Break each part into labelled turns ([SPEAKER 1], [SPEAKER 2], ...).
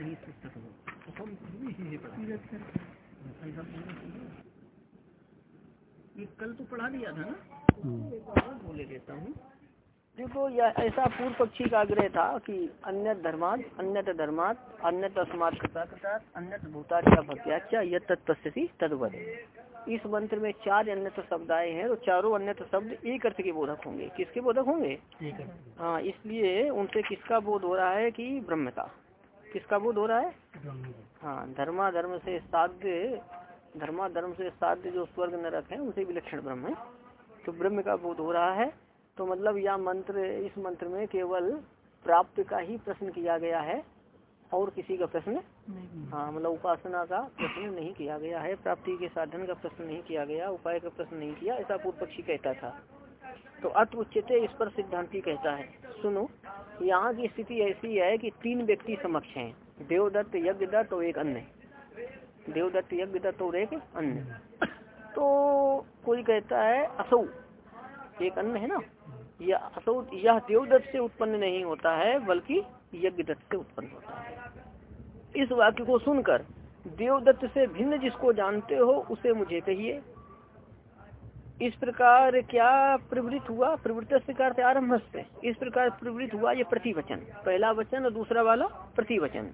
[SPEAKER 1] निरक्षर ही तो हम ये कल तो पढ़ा दिया था ना? बोले देता हूँ देखो यह ऐसा पूर्व पक्षी का आग्रह था कि अन्य धर्मात अन्य धर्मात अन्य अस्मात कृता अन्य भूताच्या भक्त्याच्या यह तत्पस्यति तद्वत इस मंत्र में चार अन्य शब्द आए हैं तो चारों अन्य शब्द एक अर्थ के बोधक होंगे। किसके बोधक होंगे? हाँ इसलिए उनसे किसका बोध हो रहा है कि ब्रह्म का किसका बोध हो रहा है? हाँ धर्मा धर्म से साध्य धर्मा धर्म से साध्य जो स्वर्ग नरक है उनसे विलक्षण ब्रह्म है। तो ब्रह्म का बोध हो रहा है। तो मतलब यह मंत्र इस मंत्र में केवल प्राप्त का ही प्रश्न किया गया है और किसी का प्रश्न? हाँ मतलब उपासना का प्रश्न नहीं किया गया है प्राप्ति के साधन का प्रश्न नहीं किया गया उपाय का प्रश्न नहीं किया ऐसा पूर्व पक्षी कहता था। तो अत उच्चते इस पर सिद्धांति कहता है। सुनो, यहाँ की स्थिति ऐसी है कि तीन व्यक्ति समक्ष हैं। देवदत्त यज्ञ दत्त और एक अन्य। देवदत्त यज्ञ दत्त और एक अन्य। तो कोई कहता है, असौ, एक अन्य है ना? यह असौ, यह देवदत्त से उत्पन्न नहीं होता है, बल्कि यज्ञ दत्त से उत्पन्न होता है। इस वाक्य को सुनकर देवदत्त से भिन्न जिसको जानते हो, उसे मुझे कहिए। इस प्रकार क्या प्रवृत्त हुआ? प्रवृत्त से करते आरंभ से इस प्रकार प्रवृत्त हुआ ये प्रतिवचन। पहला वचन और दूसरा वाला प्रतिवचन।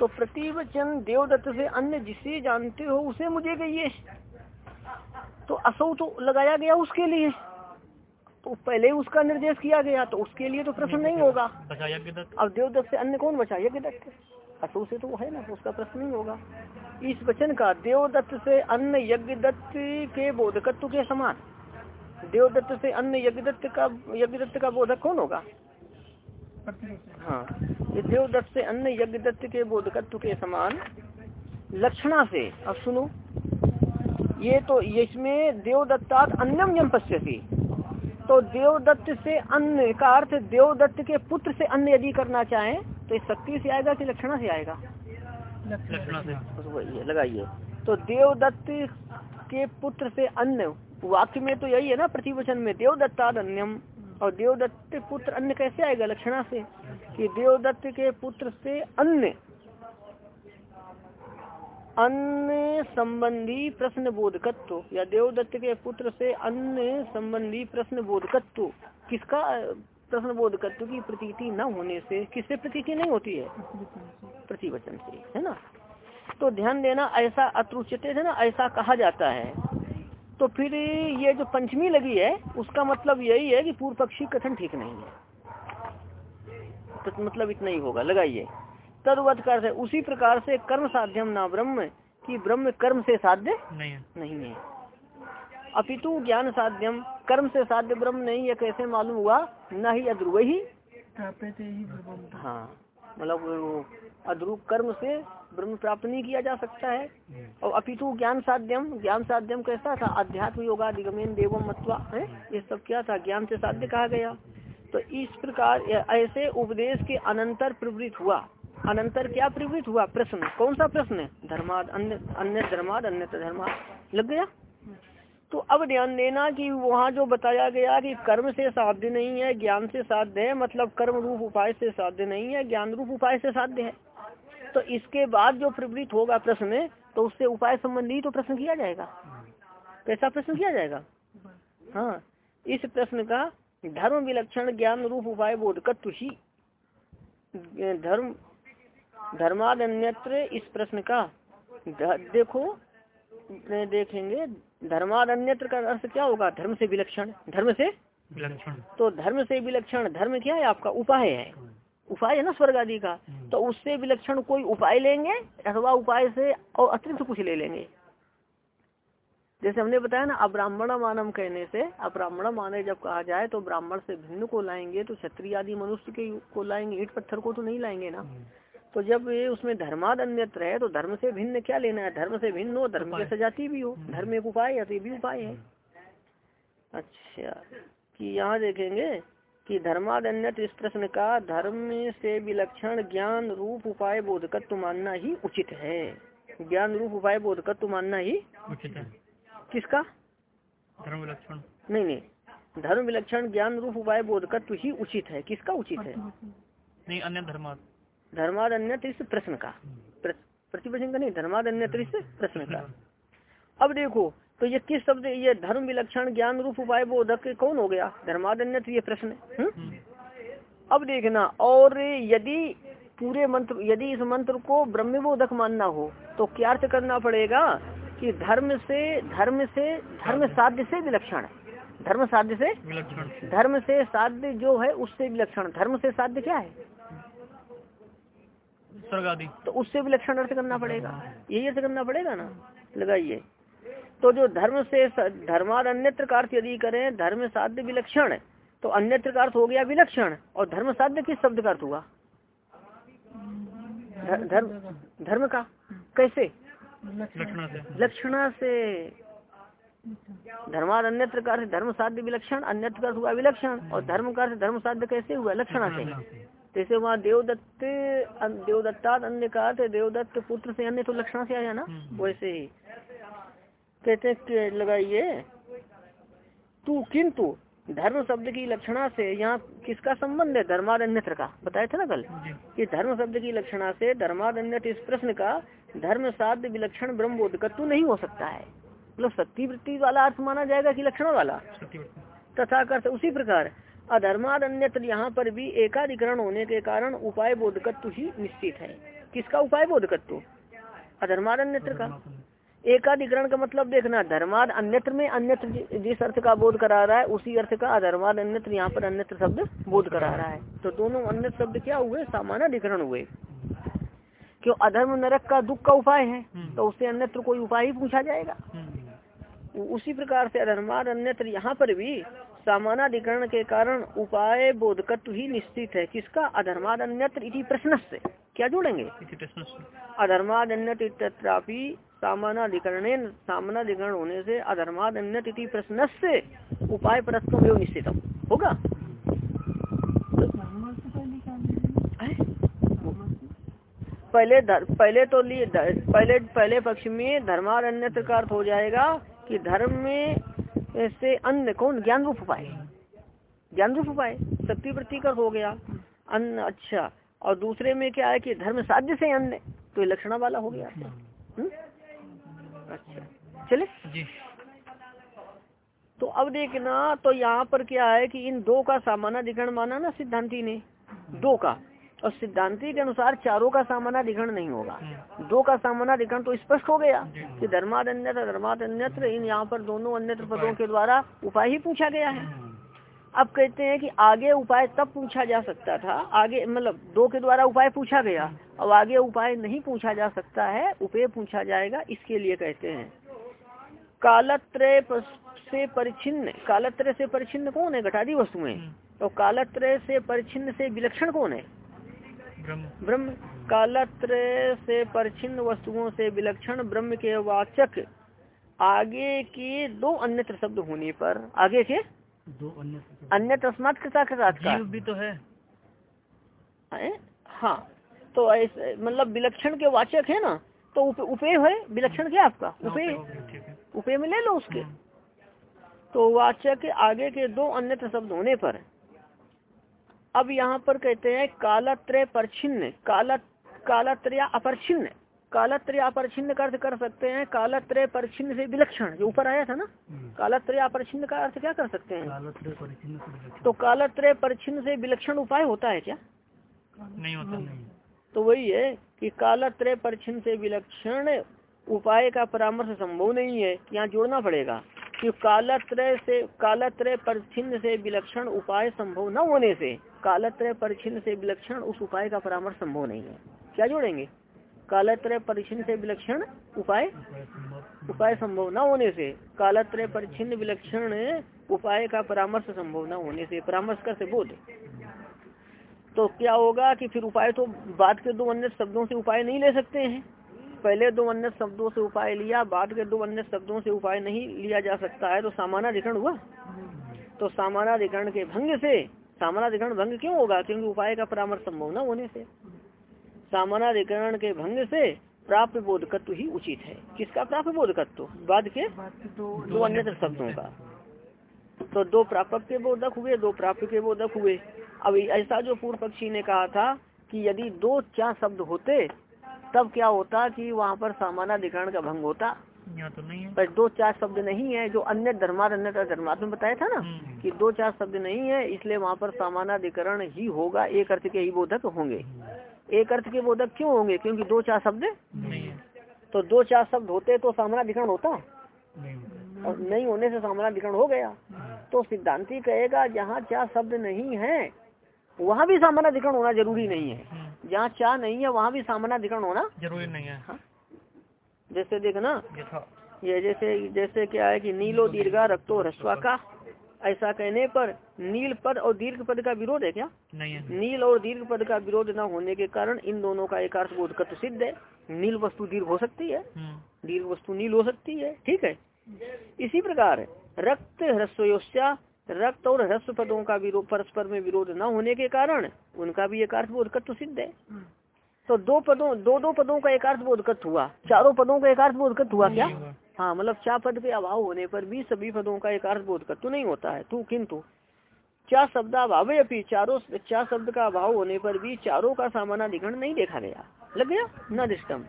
[SPEAKER 1] तो प्रतिवचन देवदत्त से अन्य जिसे जानते हो उसे मुझे कहिए। तो असौ तो लगाया गया उसके लिए। तो पहले उसका निर्देश किया गया तो उसके लिए तो प्रश्न नहीं होगा। अब देवदत्त से अन्य कौन बचा? यज्ञ दत्त असु से तो वो है ना तो उसका प्रश्न नहीं होगा। इस वचन का देवदत्त से अन्य यज्ञ दत्त के बोधकत्व के समान। देवदत्त से अन्य यज्ञ दत्त का यज्ञ दत्त का बोधक कौन होगा? हाँ देवदत्त से अन्य यज्ञ दत्त के बोधकत्व के समान लक्षणा से, अब सुनो। ये तो इसमें देवदत्तात अन्यम यम पश्यती। तो देवदत्त से अन्य का अर्थ देवदत्त के पुत्र से अन्य यदि करना चाहे तो इस शक्ति से आएगा कि लक्षणा से आएगा? लक्षणा से। लगाइए। तो देवदत्त के पुत्र से अन्य वाक्य में तो यही है ना प्रतिवचन में देवदत्ता अन्यम और देवदत्त पुत्र अन्य कैसे आएगा लक्षणा से? कि देवदत्त के पुत्र से अन्य अन्य संबंधी प्रश्न बोधकत्व या देवदत्त के पुत्र से अन्य संबंधी प्रश्न बोधकत्व किसका प्रश्न बोधकत्व की प्रतीति न होने से किससे प्रतीति नहीं होती है? प्रतिवचन से है ना? तो ध्यान देना ऐसा अत्रुचित है ना ऐसा कहा जाता है। तो फिर ये जो पंचमी लगी है उसका मतलब यही है कि पूर्व पक्षी कथन ठीक नहीं है। तो मतलब इतना ही होगा लगाइए। तदवत कर उसी प्रकार से कर्म साध्यम ना ब्रह्म कि ब्रह्म कर्म से साध्य नहीं है। नहीं है। अपितु ज्ञान साध्यम कर्म से साध्य ब्रह्म नहीं है कैसे मालूम हुआ? न ही अध्रुव ही हाँ मतलब अध्रुव कर्म से ब्रह्म प्राप्त नहीं किया जा सकता है। और अपितु ज्ञान साध्यम ज्ञान साध्यम कैसा था? अध्यात्म योगाधिगमेन देवम मत्वा है? ये सब क्या था? ज्ञान से साध्य कहा गया। तो इस प्रकार ऐसे उपदेश के अनंतर प्रवृत्त हुआ। अनंतर क्या प्रवृत्त हुआ? प्रश्न। कौन सा प्रश्न? धर्माद अन्य अन्य धर्माद अन्य धर्माद। लग गया? तो अब ध्यान देना कि वहाँ जो बताया गया कि कर्म से साध्य नहीं है, ज्ञान से साध्य है मतलब कर्म रूप उपाय से साध्य नहीं है, ज्ञान रूप उपाय से साध्य है। तो इसके बाद जो प्रवृत्त होगा प्रश्न तो उससे उपाय संबंधी तो प्रश्न किया जाएगा। कैसा प्रश्न किया जाएगा? हाँ इस प्रश्न का धर्म विलक्षण ज्ञान रूप उपाय बोधकत्व ही धर्म धर्माद अन्यत्र इस प्रश्न का देखो, देखेंगे। धर्माद अन्यत्र का अर्थ क्या होगा? धर्म से विलक्षण। धर्म से? विलक्षण। तो धर्म से विलक्षण धर्म क्या है? आपका उपाय है। उपाय है ना स्वर्ग आदि का। तो उससे विलक्षण कोई उपाय लेंगे अथवा उपाय से और अतिरिक्त कुछ ले लेंगे। जैसे हमने बताया ना अब्राह्मण मानम कहने से अब्राह्मण माने जब कहा जाए तो ब्राह्मण से भिन्न को लाएँगे तो क्षत्रिय आदि मनुष्य के को लाएँगे ईट पत्थर को तो नहीं लाएँगे ना। तो जब ये उसमें धर्माद अन्यत्र है तो धर्म से भिन्न क्या लेना है? धर्म से भिन्न हो धर्म के सजाती भी हो। हम्म। धर्म एक उपाय है तो भी उपाय है। अच्छा कि यहाँ देखेंगे कि धर्माद अन्य इस प्रश्न का धर्म से विलक्षण ज्ञान रूप उपाय बोधकत्व मानना ही उचित है। ज्ञान रूप उपाय बोधकत्व मानना ही उचित है। किसका? धर्म विलक्षण। नहीं नहीं। धर्म विलक्षण ज्ञान रूप उपाय बोधकत्व ही उचित है। किसका उचित है? नहीं अन्य धर्माद धर्माद अन्यत्र प्रश्न का प्रतिवचन का नहीं धर्माद अन्यत्र प्रश्न का अब देखो तो ये किस शब्द ये धर्म विलक्षण ज्ञान रूप उपाय बोधक कौन हो गया? धर्माद अन्यत्र ये प्रश्न हम्म? अब देखना और यदि पूरे मंत्र यदि इस मंत्र को ब्रह्म बोधक मानना हो तो क्या अर्थ करना पड़ेगा कि धर्म से धर्म से धर्म साध्य से विलक्षण धर्म साध्य से धर्म से साध्य जो है उससे विलक्षण धर्म से साध्य क्या है? तो उससे भी लक्षण अर्थ करना पड़ेगा। यही अर्थ करना पड़ेगा ना? लगाइए। तो जो धर्म से धर्माद अन्यत्र का अर्थ यदि करें धर्म साध्य विलक्षण तो अन्यत्र का अर्थ हो गया विलक्षण और धर्म साध्य किस शब्द का अर्थ हुआ? धर्म धर्म का? कैसे? लक्षणा से। धर्माद अन्यत्र का धर्म साध्य विलक्षण अन्यत्र का हुआ विलक्षण और धर्म का धर्म साध्य कैसे हुआ? लक्षणा से। जैसे वहाँ देवदत्त देवदत्ता अन्य का देवदत्त पुत्र से अन्य तो लक्षणा से आया ना? हम्म। वैसे ही। कहते लगाइए। तू किंतु धर्म शब्द की लक्षणा से यहाँ किसका संबंध है? धर्माद अन्यत्र का। बताया था ना कल? कि धर्म शब्द की लक्षणा से धर्माद अन्यत्र इस प्रश्न का धर्म साध्य विलक्षण ब्रह्म बोधकत्व नहीं हो सकता है। मतलब शक्ति वृत्ति वाला अर्थ माना जाएगा कि लक्षण वाला? तथा कर उसी प्रकार अधर्माद अन्यत्र यहाँ पर भी एकाधिकरण होने के कारण उपाय बोधकत्व ही निश्चित है। किसका उपाय बोधकत्व अधर्माद अन्यत्र का। एकाधिकरण का मतलब देखना धर्माद अन्यत्र में अन्यत्र जिस अर्थ का बोध करा रहा है उसी अर्थ का अधर्माद अन्यत्र यहाँ पर अन्यत्र शब्द बोध करा रहा है। तो दोनों अन्य शब्द क्या हुए? सामान्य अधिकरण हुए। क्यों? अधर्म नरक का दुख का उपाय है। तो उससे अन्यत्र कोई उपाय ही पूछा जाएगा। हम्म। उसी प्रकार से अधर्माद अन्यत्र यहाँ पर भी सामानाधिकरण के कारण उपाय बोधकत्व ही निश्चित है। किसका? अधर्माद अन्यत्र इति प्रश्न से क्या जोड़ेंगे? अधर्माद अन्यत्र सामानाधिकरण सामानाधिकरण होने से अधर्माद अन्य प्रश्न से उपाय परत्व निश्चित होगा? पहले दर, पहले तो लिए पहले पहले पक्ष में धर्मारण्य का अर्थ हो जाएगा कि धर्म में से अन्य कौन? ज्ञान रूप उपाय। ज्ञान रूप उपाय। शक्ति का हो गया अन्य अच्छा। और दूसरे में क्या है कि धर्म साध्य से अन्य तो लक्षणा वाला हो गया। हम्म? अच्छा। चले? जी। तो अब देखना तो यहाँ पर क्या है कि इन दो का सामान्य अधिकरण माना ना सिद्धांति ने? दो का। और सिद्धांति के अनुसार चारों का सामान्य अधिकरण नहीं होगा। हम्म। दो का सामान्य अधिकरण तो स्पष्ट हो गया कि धर्माद अन्यत्र धर्माद अन्यत्र इन यहाँ पर दोनों अन्यत्र पदों के द्वारा उपाय ही पूछा गया है। हम्म। अब कहते हैं कि आगे उपाय तब पूछा जा सकता था आगे मतलब दो के द्वारा उपाय पूछा गया। अब आगे उपाय नहीं पूछा जा सकता है उपाय पूछा जाएगा इसके लिए कहते हैं। कालत्रय से परिचिन्न कालत्रय से परिचिन्न कौन है? घटादी वस्तुएँ। हम्म। तो कालत्रय से परिचिन्न से विलक्षण कौन है? ब्रह्म। कालत्रय से परिचिन्न वस्तुओं से विलक्षण ब्रह्म के वाचक आगे के दो अन्यत्र शब्द होने पर आगे के? दो अन्य अन्य तस्मात कृता का भी तो है। आए? हाँ तो ऐसे मतलब विलक्षण के वाचक है ना तो उपे है? विलक्षण क्या आपका? हाँ, उपे उपे में ले लो उसके। हाँ। तो वाचक आगे के दो अन्य शब्द होने पर अब यहाँ पर कहते हैं कालत्रय परछिन्न काला कालत्रया अपरछिन्न कालत्रय अपरछिन्न का अर्थ कर सकते हैं कालत्रय परछिन्न से विलक्षण जो ऊपर आया था ना? हम्म। कालत्रय अपरछिन्न का अर्थ क्या कर सकते हैं? तो कालत्रय परछिन्न से विलक्षण उपाय होता है क्या? नहीं होता। नहीं। तो वही है कि कालत्रय परछिन्न से विलक्षण उपाय का परामर्श संभव नहीं है यहाँ जोड़ना पड़ेगा कि कालत्रय से कालत्रय परछिन्न से विलक्षण उपाय संभव न होने से कालत्रय परछिन्न से विलक्षण उस उपाय का परामर्श संभव नहीं है। क्या जोड़ेंगे? कालत्रय परिचिन से विलक्षण उपाय? उपाय संभव न होने से। कालत्रय परिचिन विलक्षण उपाय का परामर्श संभव न होने से। परामर्श कर से बोध तो क्या होगा कि फिर उपाय तो बाद के दो अन्य शब्दों से उपाय नहीं ले सकते हैं। पहले दो अन्य शब्दों से उपाय लिया, बाद के दो अन्य शब्दों से उपाय नहीं लिया जा सकता है तो सामानाधिकरण हुआ। तो सामानाधिकरण के भंग से सामानाधिकरण भंग क्यों होगा? क्योंकि उपाय का परामर्श संभव न होने से। सामनाधिकरण के भंग से प्राप्त बोधकत्व ही उचित है। किसका प्राप्त बोधकत्व? बाद के दो अन्य शब्दों का। तो दो प्रापक के बोधक हुए, दो प्राप्त के बोधक हुए। अब ऐसा जो पूर्व पक्षी ने कहा था कि यदि दो चार शब्द होते, तब क्या होता कि वहाँ पर सामानाधिकरण का भंग होता?
[SPEAKER 2] यहाँ तो नहीं है।
[SPEAKER 1] पर दो चार शब्द नहीं है जो अन्य धर्मात अन्य धर्मात में बताया था ना
[SPEAKER 2] हम्म।
[SPEAKER 1] कि दो चार शब्द नहीं है इसलिए वहाँ पर सामानाधिकरण ही होगा एक अर्थ के ही बोधक होंगे। एक अर्थ के बोधक क्यों होंगे? क्योंकि दो चार शब्द
[SPEAKER 2] नहीं है।
[SPEAKER 1] तो दो चार शब्द होते तो सामानाधिकरण होता।
[SPEAKER 2] होता।
[SPEAKER 1] और नहीं होने से सामानाधिकरण हो गया। तो सिद्धांति कहेगा जहाँ चार शब्द नहीं है वहाँ भी सामानाधिकरण होना ज़रूरी नहीं है।
[SPEAKER 2] हम्म,
[SPEAKER 1] जहाँ चार नहीं है वहाँ भी सामानाधिकरण होना
[SPEAKER 2] ज़रूरी नहीं है।
[SPEAKER 1] हाँ। जैसे देखना ये जैसे जैसे क्या है कि नीलो दीर्घा रक्तो ह्रस्वा का ऐसा कहने पर नील पद और दीर्घ पद का विरोध है क्या?
[SPEAKER 2] नहीं है।
[SPEAKER 1] नील और दीर्घ पद का विरोध न होने के कारण इन दोनों का एक अर्थ बोधकत्व सिद्ध है। नील वस्तु दीर्घ हो सकती है
[SPEAKER 2] हम्म,
[SPEAKER 1] दीर्घ वस्तु नील हो सकती है ठीक है? इसी प्रकार रक्त ह्रस्वयोश्या रक्त और ह्रस्व पदों का विरोध परस्पर में विरोध न होने के कारण उनका भी एक अर्थ बोधकत्व सिद्ध है। तो दो पदों दो दो पदों का एक अर्थ बोधकत्व हुआ। चारों पदों का एक अर्थ बोधकत्व हुआ क्या? हाँ मतलब चार पद के अभाव होने पर भी सभी पदों का एक अर्थ बोधकत्व नहीं होता है। तू किंतु चार शब्द अभाव अपनी चारों चार शब्द का अभाव होने पर भी चारों का सामानाधिकरण नहीं देखा गया। लग गया? न दृष्टम।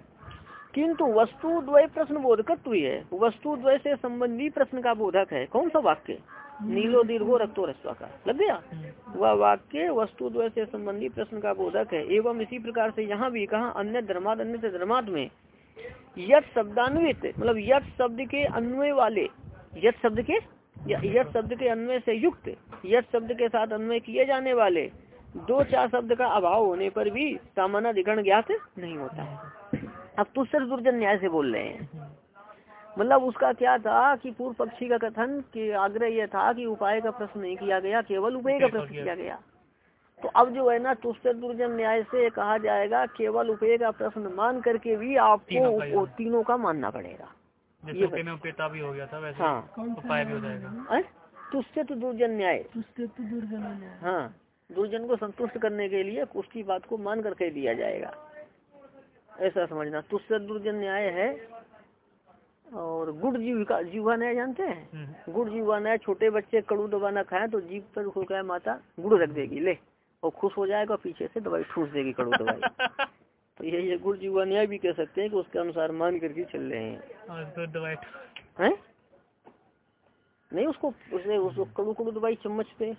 [SPEAKER 1] किंतु वस्तु द्वय प्रश्न बोधकत्व ही है। वस्तु द्वय से संबंधी प्रश्न का बोधक है। कौन सा वाक्य? नीलो दीर्घो रक्तो रस्वा का लग गया? वह वाक्य, वस्तु द्वय से संबंधी प्रश्न का बोधक है। एवं इसी प्रकार से यहाँ भी कहा, अन्य धर्माद अन्य धर्माद में यथ शब्दान्वित मतलब यथ शब्द के अन्वय वाले यथ शब्द के यथ शब्द के अन्वय से युक्त यथ शब्द के साथ अन्वय किए जाने वाले, दो चार शब्द का अभाव होने पर भी सामानाधिकरण ज्ञात नहीं होता है। अब तुषर दुर्जन न्याय से बोल रहे हैं। मतलब उसका क्या था कि पूर्व पक्षी का कथन कि आग्रह यह था कि उपाय का प्रश्न नहीं किया गया केवल उपाय का प्रश्न किया गया। तो अब जो है ना तुष्ट दुर्जन न्याय से कहा जाएगा केवल उपाय का प्रश्न मान करके भी आपको
[SPEAKER 2] तीनों का
[SPEAKER 1] तीनों का मानना पड़ेगा। ये
[SPEAKER 2] उपेय में उपेता भी हो गया था वैसे
[SPEAKER 1] हाँ।
[SPEAKER 2] उपाय भी हो जाएगा?
[SPEAKER 1] तुष्ट तो दुर्जन न्याय। हाँ दुर्जन को संतुष्ट करने के लिए उसकी बात को मान करके दिया जाएगा। ऐसा समझना। तुष्ट दुर्जन न्याय है और गुड़ जीविका जीवा न्याय जानते हैं?
[SPEAKER 2] हम्म,
[SPEAKER 1] गुड़ जीवा न्याय छोटे बच्चे कड़ू दबाना खाए तो जीव पर हो क्या माता गुड़ रख देगी ले। और खुश हो जाएगा पीछे से दवाई ठूस देगी कड़ू दवाई। तो यही है गुड़ जीवा न्याय भी कह सकते हैं कि उसके अनुसार मान करके चल रहे हैं। हैं? नहीं उसको उसे उसको कड़ू कड़ू दवाई चम्मच पे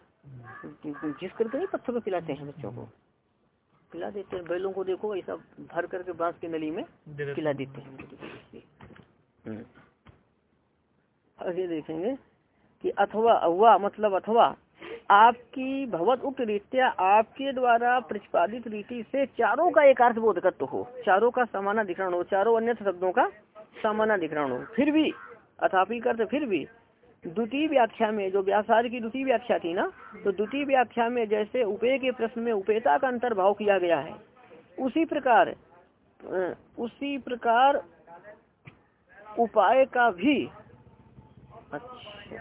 [SPEAKER 1] जिस करके नहीं पत्थर पे पिलाते हैं बच्चों को। पिला देते हैं बैलों को देखो ऐसा भर करके बाँस की नली में पिला देते हैं। हम्म। आगे देखेंगे कि अथवा हुआ मतलब अथवा, आपकी भगवत उक्त रीत्या आपके द्वारा प्रतिपादित रीति से चारों का एक अर्थ बोधकत्व हो। चारों का समानाधिकरण हो, चारों अन्य शब्दों का समानाधिकरण हो। फिर भी, अथापि करते फिर भी, द्वितीय व्याख्या में जो व्यासार की द्वितीय व्याख्या थी ना तो द्वितीय व्याख्या में जैसे उपे के प्रश्न में उपेता का अंतर्भाव किया गया है, उसी प्रकार उसी प्रकार उपाय का भी अच्छा।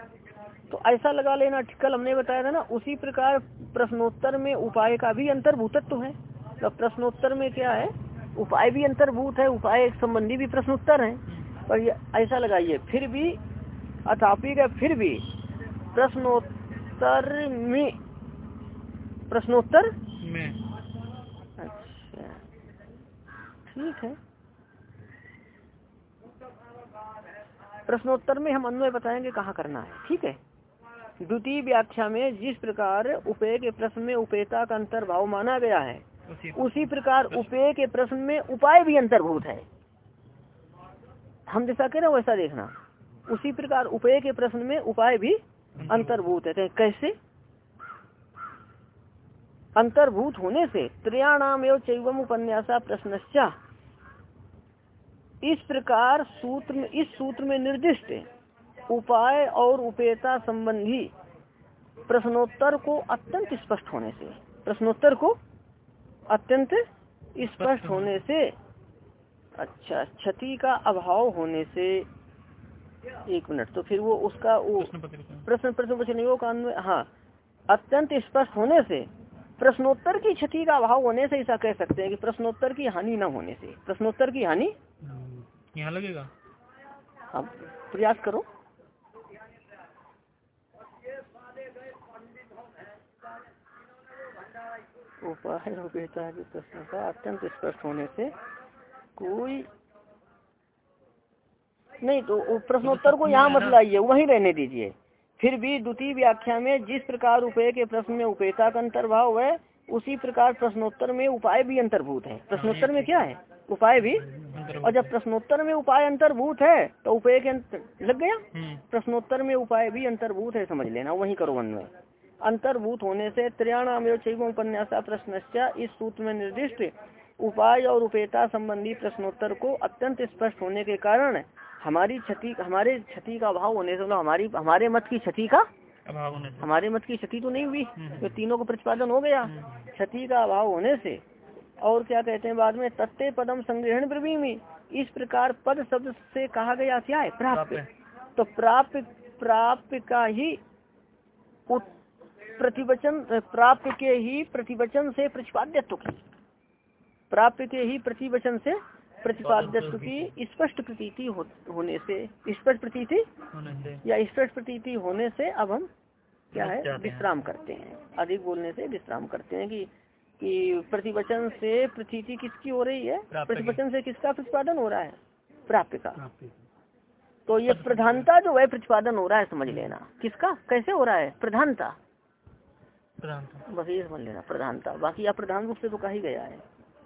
[SPEAKER 1] तो ऐसा लगा लेना कल हमने बताया था ना उसी प्रकार प्रश्नोत्तर में उपाय का भी अंतर्भूतत्व है। तो प्रश्नोत्तर में क्या है उपाय भी अंतर्भूत है उपाय संबंधी भी प्रश्नोत्तर है। पर ये ऐसा लगाइए फिर भी अथापि का फिर भी प्रश्नोत्तर में प्रश्नोत्तर
[SPEAKER 2] में।
[SPEAKER 1] अच्छा। ठीक है। प्रश्नोत्तर में हम अन्वय बताएँगे कहाँ करना है ठीक है? द्वितीय व्याख्या में जिस प्रकार उपेय के प्रश्न में उपेता का अंतर्भाव माना गया है
[SPEAKER 2] उसी
[SPEAKER 1] प्रकार। उपेय के प्रश्न। में उपाय भी अंतर्भूत है। हम जैसा कह रहे हैं वैसा देखना। उसी प्रकार उपेय के प्रश्न में उपाय भी अंतर्भूत है। कैसे? अंतर्भूत होने से त्रयाणाम एवं चैवम उपन्यासा प्रश्नश्चा इस प्रकार सूत्र में इस सूत्र में निर्दिष्ट उपाय और उपेता संबंधी प्रश्नोत्तर को अत्यंत स्पष्ट होने से प्रश्नोत्तर को अत्यंत स्पष्ट होने से अच्छा क्षति का अभाव होने से एक मिनट तो फिर वो उसका वो
[SPEAKER 2] प्रश्न
[SPEAKER 1] प्रश्न प्रश्न का अन्वय हाँ अत्यंत स्पष्ट होने से प्रश्नोत्तर की क्षति का अभाव होने से ऐसा कह सकते हैं कि प्रश्नोत्तर की हानि न होने से प्रश्नोत्तर की हानि
[SPEAKER 2] यहाँ लगेगा?
[SPEAKER 1] अब प्रयास करो। उपाय के प्रश्न का अत्यंत स्पष्ट होने से कोई नहीं तो प्रश्नोत्तर को यहाँ मत लाइए, वहीं रहने दीजिए। फिर भी द्वितीय व्याख्या में जिस प्रकार उपाय के प्रश्न में उपेता का अंतर्भाव है, उसी प्रकार प्रश्नोत्तर में उपाय भी अंतर्भूत है। प्रश्नोत्तर में क्या है? उपाय भी और जब प्रश्नोत्तर में उपाय अंतर्भूत है तो उपाय के लग गया?
[SPEAKER 2] हम्म,
[SPEAKER 1] प्रश्नोत्तर में उपाय भी अंतर्भूत है समझ लेना वही करो अन्वय अंतर्भूत होने से त्रियाणाम उपन्यासा प्रश्न इस सूत्र में निर्दिष्ट उपाय और उपेता संबंधी प्रश्नोत्तर को अत्यंत स्पष्ट होने के कारण हमारी क्षति हमारे क्षति का अभाव होने से मतलब हमारी हमारे मत की क्षति का
[SPEAKER 2] अभाव होने से।
[SPEAKER 1] हमारे मत की क्षति तो नहीं हुई
[SPEAKER 2] हम्म।
[SPEAKER 1] तो तीनों का प्रतिपादन हो गया।
[SPEAKER 2] हम्म,
[SPEAKER 1] क्षति का अभाव होने से और क्या कहते हैं बाद में तत्ते पदम संग्रहण प्रवी में इस प्रकार पद शब्द से कहा गया क्या है प्राप्त
[SPEAKER 2] प्राप्त
[SPEAKER 1] तो प्राप्त प्राप्त का ही प्रतिवचन प्राप्त के ही प्रतिवचन से प्रतिपाद्यत्व की। प्राप्त के ही प्रतिवचन से प्रतिपाद्यत्व की स्पष्ट प्रतीति हो, होने से स्पष्ट प्रतीति या स्पष्ट प्रतीति होने से अब हम क्या है। विश्राम करते हैं। अधिक बोलने से विश्राम करते हैं कि कि प्रतिवचन से प्रतीति किसकी हो रही है? प्रतिवचन से किसका प्रतिपादन हो रहा है? प्राप्त का। तो ये प्रधानता जो है प्रतिपादन हो रहा है समझ लेना। किसका? कैसे हो रहा है? प्रधानता। बस ये समझ लेना प्रधानता। बाकी आप प्रधान रूप से तो कहा ही गया है।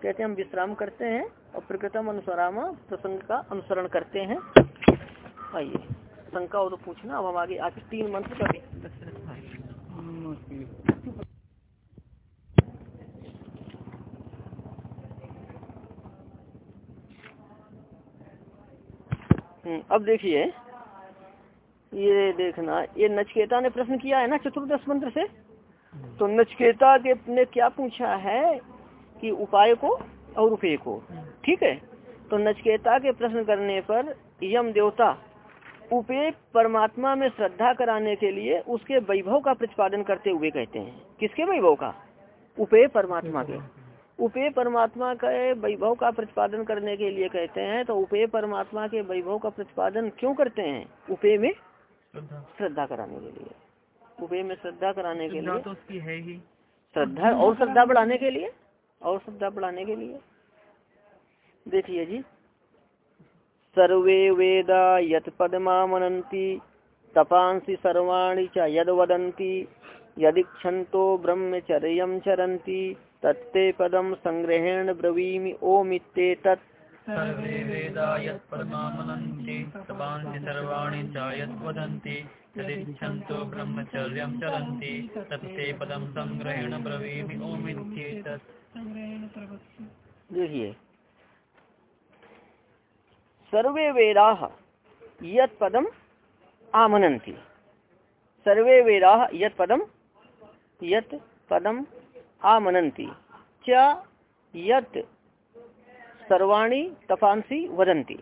[SPEAKER 1] कहते हैं हम विश्राम करते हैं और प्रकृतम अनुसरामा प्रसंग का अनुसरण करते हैं। आइए शंका हो तो पूछना अब हम आगे आगे तीन मंत्र का भी हम्म, अब देखिए, ये देखना, ये नचकेता ने प्रश्न किया है ना चतुर्दश मंत्र से? तो नचकेता के ने क्या पूछा है कि उपाय को और उपेय को? ठीक है? तो नचकेता के प्रश्न करने पर यम देवता, उपेय परमात्मा में श्रद्धा कराने के लिए उसके वैभव का प्रतिपादन करते हुए कहते हैं। किसके वैभव का? उपेय परमात्मा के। उपेय परमात्मा के वैभव का प्रतिपादन करने के लिए कहते हैं तो उपे परमात्मा के वैभव का प्रतिपादन क्यों करते हैं? उपे में
[SPEAKER 2] श्रद्धा।
[SPEAKER 1] कराने के लिए। उपेय में श्रद्धा कराने के लिए।
[SPEAKER 2] तो उसकी है ही।
[SPEAKER 1] श्रद्धा और श्रद्धा बढ़ाने के लिए? और श्रद्धा बढ़ाने के लिए? देखिए जी। सर्वे वेदा यत पदमा मनंती तपांसी सर्वाणी च यद वदंती यदीक्षंतो ब्रह्मचर्य चरंती तत्ते पदम संग्रहेण ब्रवीमि ओमित्ते तत्।
[SPEAKER 2] सर्वे वेदा यत्परमामनन्ति तवांसि सर्वाणि च यद्वदन्ति यदिच्छन्तो ब्रह्मचर्यं चरन्ति तत्ते पदं सङ्ग्रहेण ब्रवीमि ओमित्येतत्
[SPEAKER 1] देखिए सर्वे वेदा यत पदम आमनंती सर्वे वेदा यत पदम यत पदम आमनंती च यत सर्वाणि तपांसी वदन्ति।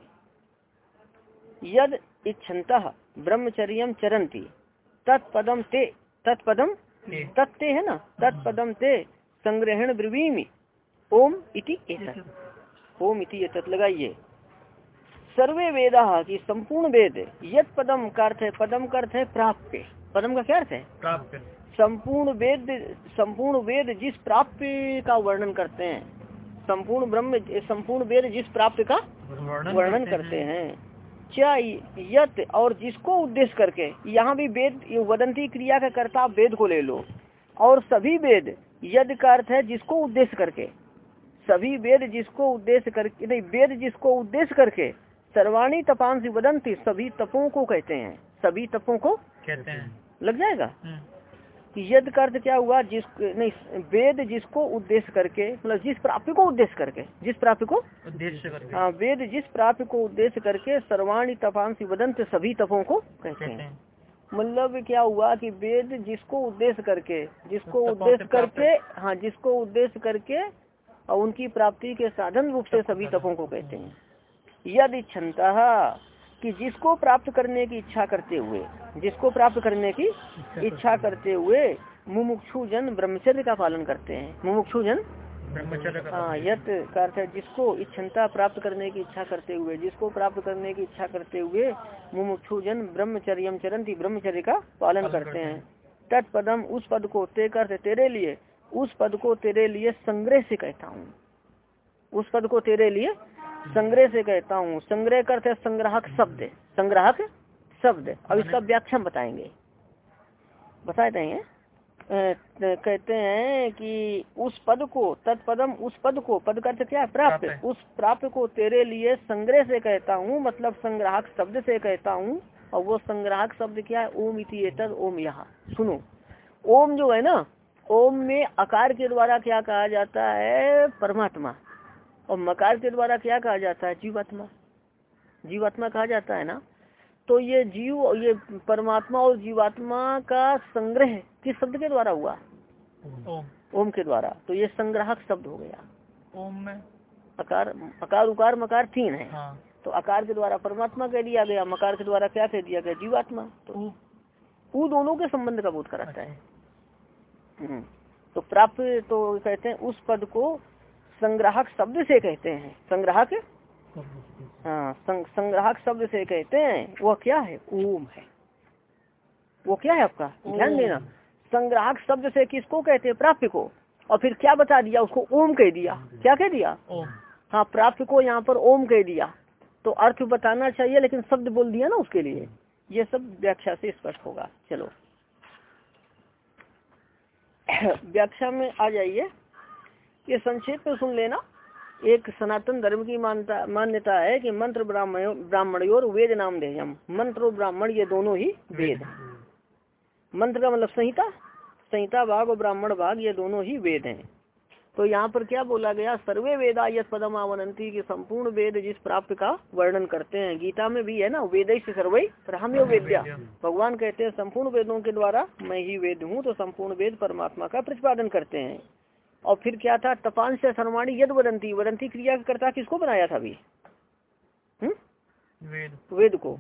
[SPEAKER 1] यद इच्छन्त ब्रह्मचर्य चरन्ति तत्पदम ते तत्पदम तत्ते है ना? तत्पदम ते संग्रहण ब्रवीमि। ओम इति एतत्। ओम इति एतत् लगाइए सर्वे वेदा की संपूर्ण वेद यत पदम का अर्थ है पदम का अर्थ है प्राप्य। पदम का क्या अर्थ? है
[SPEAKER 2] प्राप्य।
[SPEAKER 1] संपूर्ण वेद संपूर्ण वेद जिस प्राप्य का वर्णन करते हैं संपूर्ण ब्रह्म संपूर्ण वेद जिस प्राप्त का वर्णन करते हैं। क्या यत और जिसको उद्देश्य करके यहाँ भी वेद वदंती क्रिया का कर्ता वेद को ले लो। और सभी वेद यद का अर्थ है जिसको उद्देश्य करके। सभी वेद जिसको उद्देश्य करके नहीं वेद जिसको उद्देश्य करके सर्वाणी तपांसी वदंती सभी तपों को कहते हैं। सभी तपों को
[SPEAKER 2] कहते हैं।
[SPEAKER 1] लग जाएगा? यद का अर्थ क्या हुआ? जिस नहीं वेद जिसको उद्देश्य करके मतलब जिस प्राप्ति को उद्देश्य करके जिस प्राप्ति को?
[SPEAKER 2] उद्देश्य करके।
[SPEAKER 1] हाँ वेद जिस प्राप्ति को उद्देश्य करके सर्वाणी तपांसी वदंत सभी तपों को कहते हैं।
[SPEAKER 2] हैं।
[SPEAKER 1] मतलब क्या हुआ कि वेद जिसको उद्देश्य करके जिसको उद्देश्य करके हाँ जिसको उद्देश्य करके और उनकी प्राप्ति के साधन रूप से सभी तपों को कहते हैं। यदि क्षमता कि जिसको प्राप्त करने की इच्छा करते हुए जिसको प्राप्त करने की इच्छा करते हुए मुमुक्षु जन ब्रह्मचर्य का पालन करते हैं। मुमुक्षु जन?
[SPEAKER 2] ब्रह्मचर्य का
[SPEAKER 1] हाँ यत का अर्थ है जिसको इच्छनता प्राप्त करने की इच्छा करते हुए जिसको प्राप्त करने की इच्छा करते हुए मुमुक्षु जन ब्रह्मचर्य चरंती ब्रह्मचर्य का पालन करते हैं। तत्पदम उस पद को ते करते तेरे लिए उस पद को तेरे लिए संग्रह से कहता हूँ। उस पद को तेरे लिए संग्रह से कहता हूँ संग्रह करते संग्राहक शब्द संग्राहक शब्द अब इसका व्याख्या बताएँगे। बता देंगे कहते हैं कि उस पद को तत्पदम उस पद को पद का अर्थ क्या है? प्राप्त। उस प्राप्त को तेरे लिए संग्रह से कहता हूँ मतलब संग्राहक शब्द से कहता हूँ और वो संग्राहक शब्द क्या है? ओम इति ओम यहाँ सुनो ओम जो है ना ओम में आकार के द्वारा क्या कहा जाता है? परमात्मा। और मकार के द्वारा क्या कहा जाता है? जीवात्मा। जीवात्मा कहा जाता है ना? तो ये जीव और ये परमात्मा और जीवात्मा का संग्रह किस शब्द के द्वारा हुआ?
[SPEAKER 2] ओम।
[SPEAKER 1] ओम के द्वारा। तो ये संग्राहक शब्द हो गया।
[SPEAKER 2] ओम में।
[SPEAKER 1] अकार अकार उकार मकार तीन है।
[SPEAKER 2] हाँ।
[SPEAKER 1] तो अकार के द्वारा परमात्मा कह दिया गया मकार के द्वारा क्या कह दिया गया? जीवात्मा। तो वो दोनों के संबंध का बोध कराता है। हम्म। तो प्राप्त तो कहते हैं उस पद को संग्राहक शब्द से कहते हैं। संग्राहक? हाँ संग, संग्राहक शब्द से कहते हैं। वो क्या है? ओम है। वो क्या है आपका? ध्यान देना। संग्राहक शब्द से किसको कहते हैं? प्राप्त को। और फिर क्या बता दिया? उसको ओम कह दिया। क्या कह दिया? हाँ प्राप्त को यहाँ पर ओम कह दिया। तो अर्थ बताना चाहिए लेकिन शब्द बोल दिया ना उसके लिए। ये सब व्याख्या से स्पष्ट होगा। चलो। व्याख्या में आ जाइए। ये संक्षेप में सुन लेना। एक सनातन धर्म की मान्यता मान्यता है कि मंत्र ब्राह्मण ब्राह्मण और वेद नाम देयम मंत्र और ब्राह्मण ये दोनों ही वेद। मंत्र का मतलब संहिता? संहिता भाग और ब्राह्मण भाग ये दोनों ही वेद हैं। तो यहाँ पर क्या बोला गया? सर्वे वेदा यद पदम आवनंती के संपूर्ण वेद जिस प्राप्त का वर्णन करते हैं। गीता में भी है ना वेद से सर्वे ब्राह्म्य वेद्या। भगवान कहते हैं संपूर्ण वेदों के द्वारा मैं ही वेद हूँ तो संपूर्ण वेद परमात्मा का प्रतिपादन करते हैं। और फिर क्या था? तपान से सर्वाणी यद वदंती वदंती क्रिया करता किसको बनाया था अभी?
[SPEAKER 2] वेद।
[SPEAKER 1] वेद को।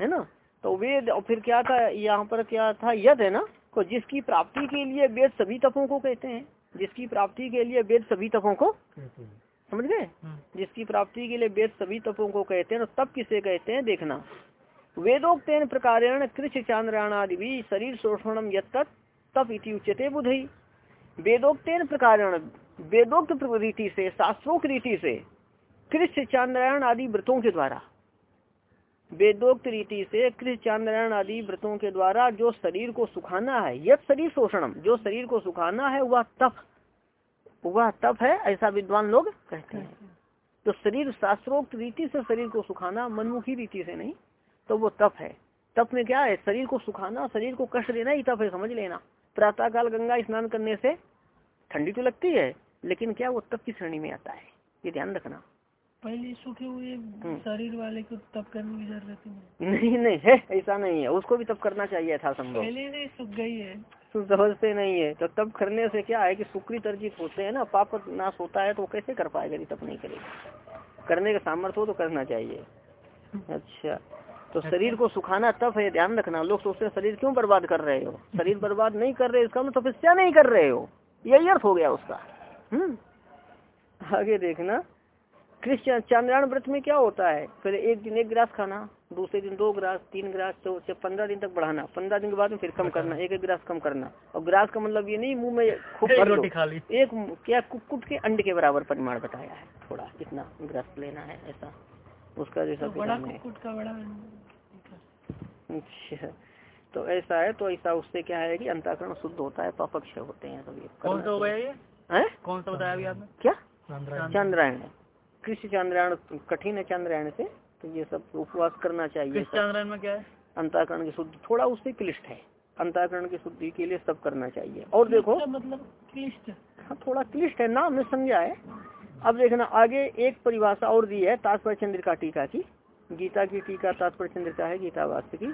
[SPEAKER 1] है ना? तो वेद और फिर क्या था? यहाँ पर क्या था? यद है ना? तो जिसकी प्राप्ति के लिए वेद सभी तपों को कहते हैं। जिसकी प्राप्ति के लिए वेद सभी तपों को समझ गए? जिसकी प्राप्ति के लिए वेद सभी तपों को कहते हैं तब किसे कहते हैं? देखना। वेदोक्तेन प्रकारेण कृष चांद्राण आदि भी शरीर शोषणम यद तप इति उच्चते बुधई वेदोक्तेन प्रकारेण, वेदोक्त रीति से, शास्त्रोक्त रीति से, कृष्ण चांद्रायण आदि व्रतों के द्वारा। वेदोक्त रीति से, कृष्ण चांद्रायण आदि व्रतों के द्वारा जो शरीर को सुखाना है, यद शरीर शोषणम, जो शरीर को सुखाना है, वह तप। वह तप है, ऐसा विद्वान लोग कहते हैं। तो शरीर, शास्त्रोक्त रीति से शरीर को सुखाना, मनमुखी रीति से नहीं तो वो तप है। तप में क्या है? शरीर को सुखाना, शरीर को कष्ट देना ही तप है, समझ लेना। प्रातः काल गंगा स्नान करने से ठंडी तो लगती है लेकिन क्या वो तप की श्रेणी में आता है? ये ध्यान रखना।
[SPEAKER 2] पहले सूखे हुए
[SPEAKER 1] हम्म।
[SPEAKER 2] शरीर वाले को तप करने की ज़रूरत
[SPEAKER 1] नहीं। नहीं है ऐसा नहीं है। उसको भी तप करना चाहिए था संभव।
[SPEAKER 2] पहले नहीं सूख गई है।
[SPEAKER 1] समझते नहीं है। तो तब करने से क्या है कि सुकृत अर्जित होते हैं ना पाप नाश होता है तो वो कैसे कर पाएगा यदि तप नहीं करेगा? करने का सामर्थ्य हो तो करना चाहिए। अच्छा। तो शरीर को सुखाना तप है ध्यान रखना। लोग सोचते हैं शरीर क्यों बर्बाद कर रहे हो? शरीर बर्बाद नहीं कर रहे इसका मतलब तपस्या नहीं कर रहे हो? यही अर्थ हो गया उसका। हम्म? आगे देखना। कृष्ण चंद्रायण व्रत में क्या होता है? फिर एक दिन एक ग्रास खाना दूसरे दिन दो ग्रास तीन ग्रास तो पंद्रह दिन तक बढ़ाना। पंद्रह दिन के बाद में फिर कम करना एक एक ग्रास कम करना। और ग्रास का मतलब ये नहीं मुँह में खूब भर लो। एक क्या कुकुट के अंड के बराबर परिमाण बताया है थोड़ा इतना गिलास लेना है ऐसा। उसका जैसा
[SPEAKER 2] तो बड़ा कुकुट का बड़ा
[SPEAKER 1] अच्छा तो ऐसा है तो ऐसा उससे क्या है कि अंताकरण शुद्ध होता है पापक्ष होते हैं सभी।
[SPEAKER 2] कौन सा हो गया ये?
[SPEAKER 1] है?
[SPEAKER 2] कौन सा बताया अभी आपने?
[SPEAKER 1] क्या? चंद्रायण। कृष्ण चंद्रायण कठिन है चंद्रायण से तो ये सब उपवास करना चाहिए
[SPEAKER 2] चंद्रायण में क्या है?
[SPEAKER 1] अंताकरण की शुद्धि थोड़ा उससे क्लिष्ट है। अंताकरण की शुद्धि के लिए सब करना चाहिए। और देखो।
[SPEAKER 2] मतलब क्लिष्ट।
[SPEAKER 1] हाँ थोड़ा क्लिष्ट है नाम में समझा है। अब देखना, आगे एक परिभाषा और दी है, तात्पर्य चंद्रिका टीका की। गीता की टीका तात्पर्य चंद्रिका है, गीता वास्तव की।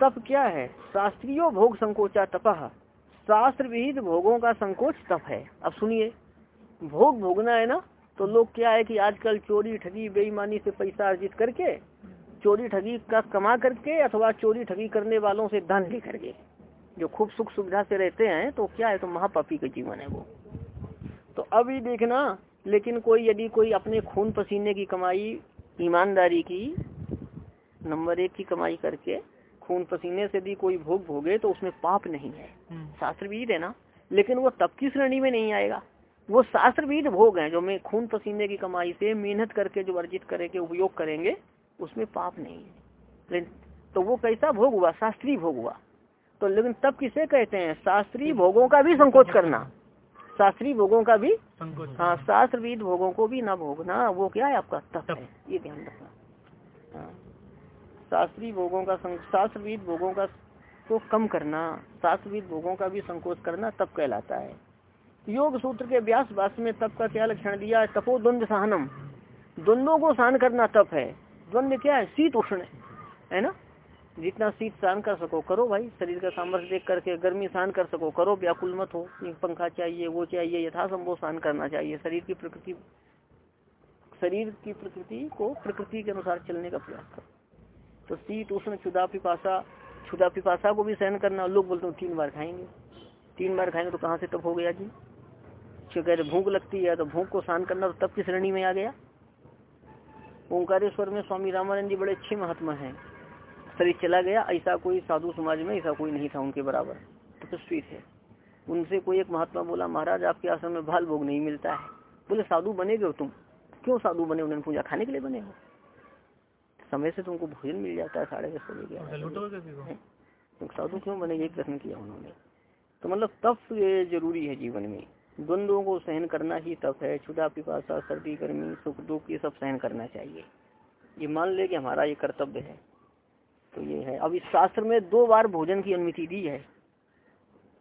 [SPEAKER 1] तप क्या है? शास्त्रीय भोग संकोचा तप। शास्त्र विहित भोगों का संकोच तप है। अब सुनिए, भोग भोगना है ना तो लोग क्या है कि आजकल चोरी, ठगी, बेईमानी से पैसा अर्जित करके, चोरी, ठगी का कमा करके अथवा चोरी, ठगी करने वालों से धन ले करके, जो खूब सुख सुविधा से रहते हैं तो क्या है तो महापापी का जीवन है वो। तो अभी देखना लेकिन कोई यदि कोई अपने खून पसीने की कमाई ईमानदारी की नंबर एक की कमाई करके खून पसीने से भी कोई भोग भोगे तो उसमें पाप नहीं है। शास्त्र भी है ना? लेकिन वो तब की श्रेणी में नहीं आएगा। वो शास्त्रविद भोग हैं जो मैं खून पसीने की कमाई से मेहनत करके जो अर्जित करेंगे उपयोग करेंगे उसमें पाप नहीं है। लेकिन तो वो कैसा भोग हुआ? शास्त्रीय भोग हुआ। तो लेकिन तब किसे कहते हैं? शास्त्रीय भोगों का भी संकोच करना। शास्त्रीय भोगों का भी हाँ शास्त्रविद भोगों को भी ना भोगना वो क्या है आपका तप है ये ध्यान रखना। हाँ। शास्त्रीय भोगों का शास्त्रविद भोगों का को कम करना शास्त्रविद भोगों का भी संकोच करना तप कहलाता है। योग सूत्र के व्यास भाष्य में तप का क्या लक्षण दिया है? तपो द्वंद सहनम। द्वंद्वों को सहन करना तप है। द्वंद क्या है? शीत उष्ण है ना? जितना शीत सहन कर सको, करो भाई। शरीर का सामर्थ्य देख करके, गर्मी सहन कर सको, करो, व्याकुल मत हो। पंखा चाहिए, वो चाहिए, यथासंभव सहन करना चाहिए। शरीर की प्रकृति, शरीर की प्रकृति को प्रकृति के अनुसार चलने का प्रयास करो। तो शीत, उष्ण क्षुदा पिपासा क्षुदा पिपासा को भी सहन करना। लोग बोलते हैं, तीन बार खाएँगे। तीन बार खाएँगे तो कहाँ से तब हो गया जी? रहे भूख लगती है तो भूख को सहन करना तो तब की श्रेणी में आ गया। ओंकारेश्वर में स्वामी रामानंद जी बड़े अच्छे महात्मा हैं। शरीर चला गया ऐसा कोई साधु समाज में ऐसा कोई नहीं था उनके बराबर। तपस्वी थे उनसे कोई एक महात्मा बोला महाराज आपके आश्रम में भाल भोग नहीं मिलता है। बोले साधु बनेगे हो तुम? क्यों साधु बने? उन्होंने पूजा खाने के लिए बने हो। समय से तुमको भोजन मिल जाता है साढ़े दस बजे तो साधु क्यों बने? ये प्रश्न किया उन्होंने। तो मतलब तप ये ज़रूरी है जीवन में। द्वंद्वों को सहन करना ही तप है। क्षुदा पिपासा सर्दी गर्मी सुख दुख ये सब सहन करना चाहिए। ये मान ले कि हमारा ये कर्तव्य है। तो ये है। अब इस शास्त्र में दो बार भोजन की अनुमति दी है।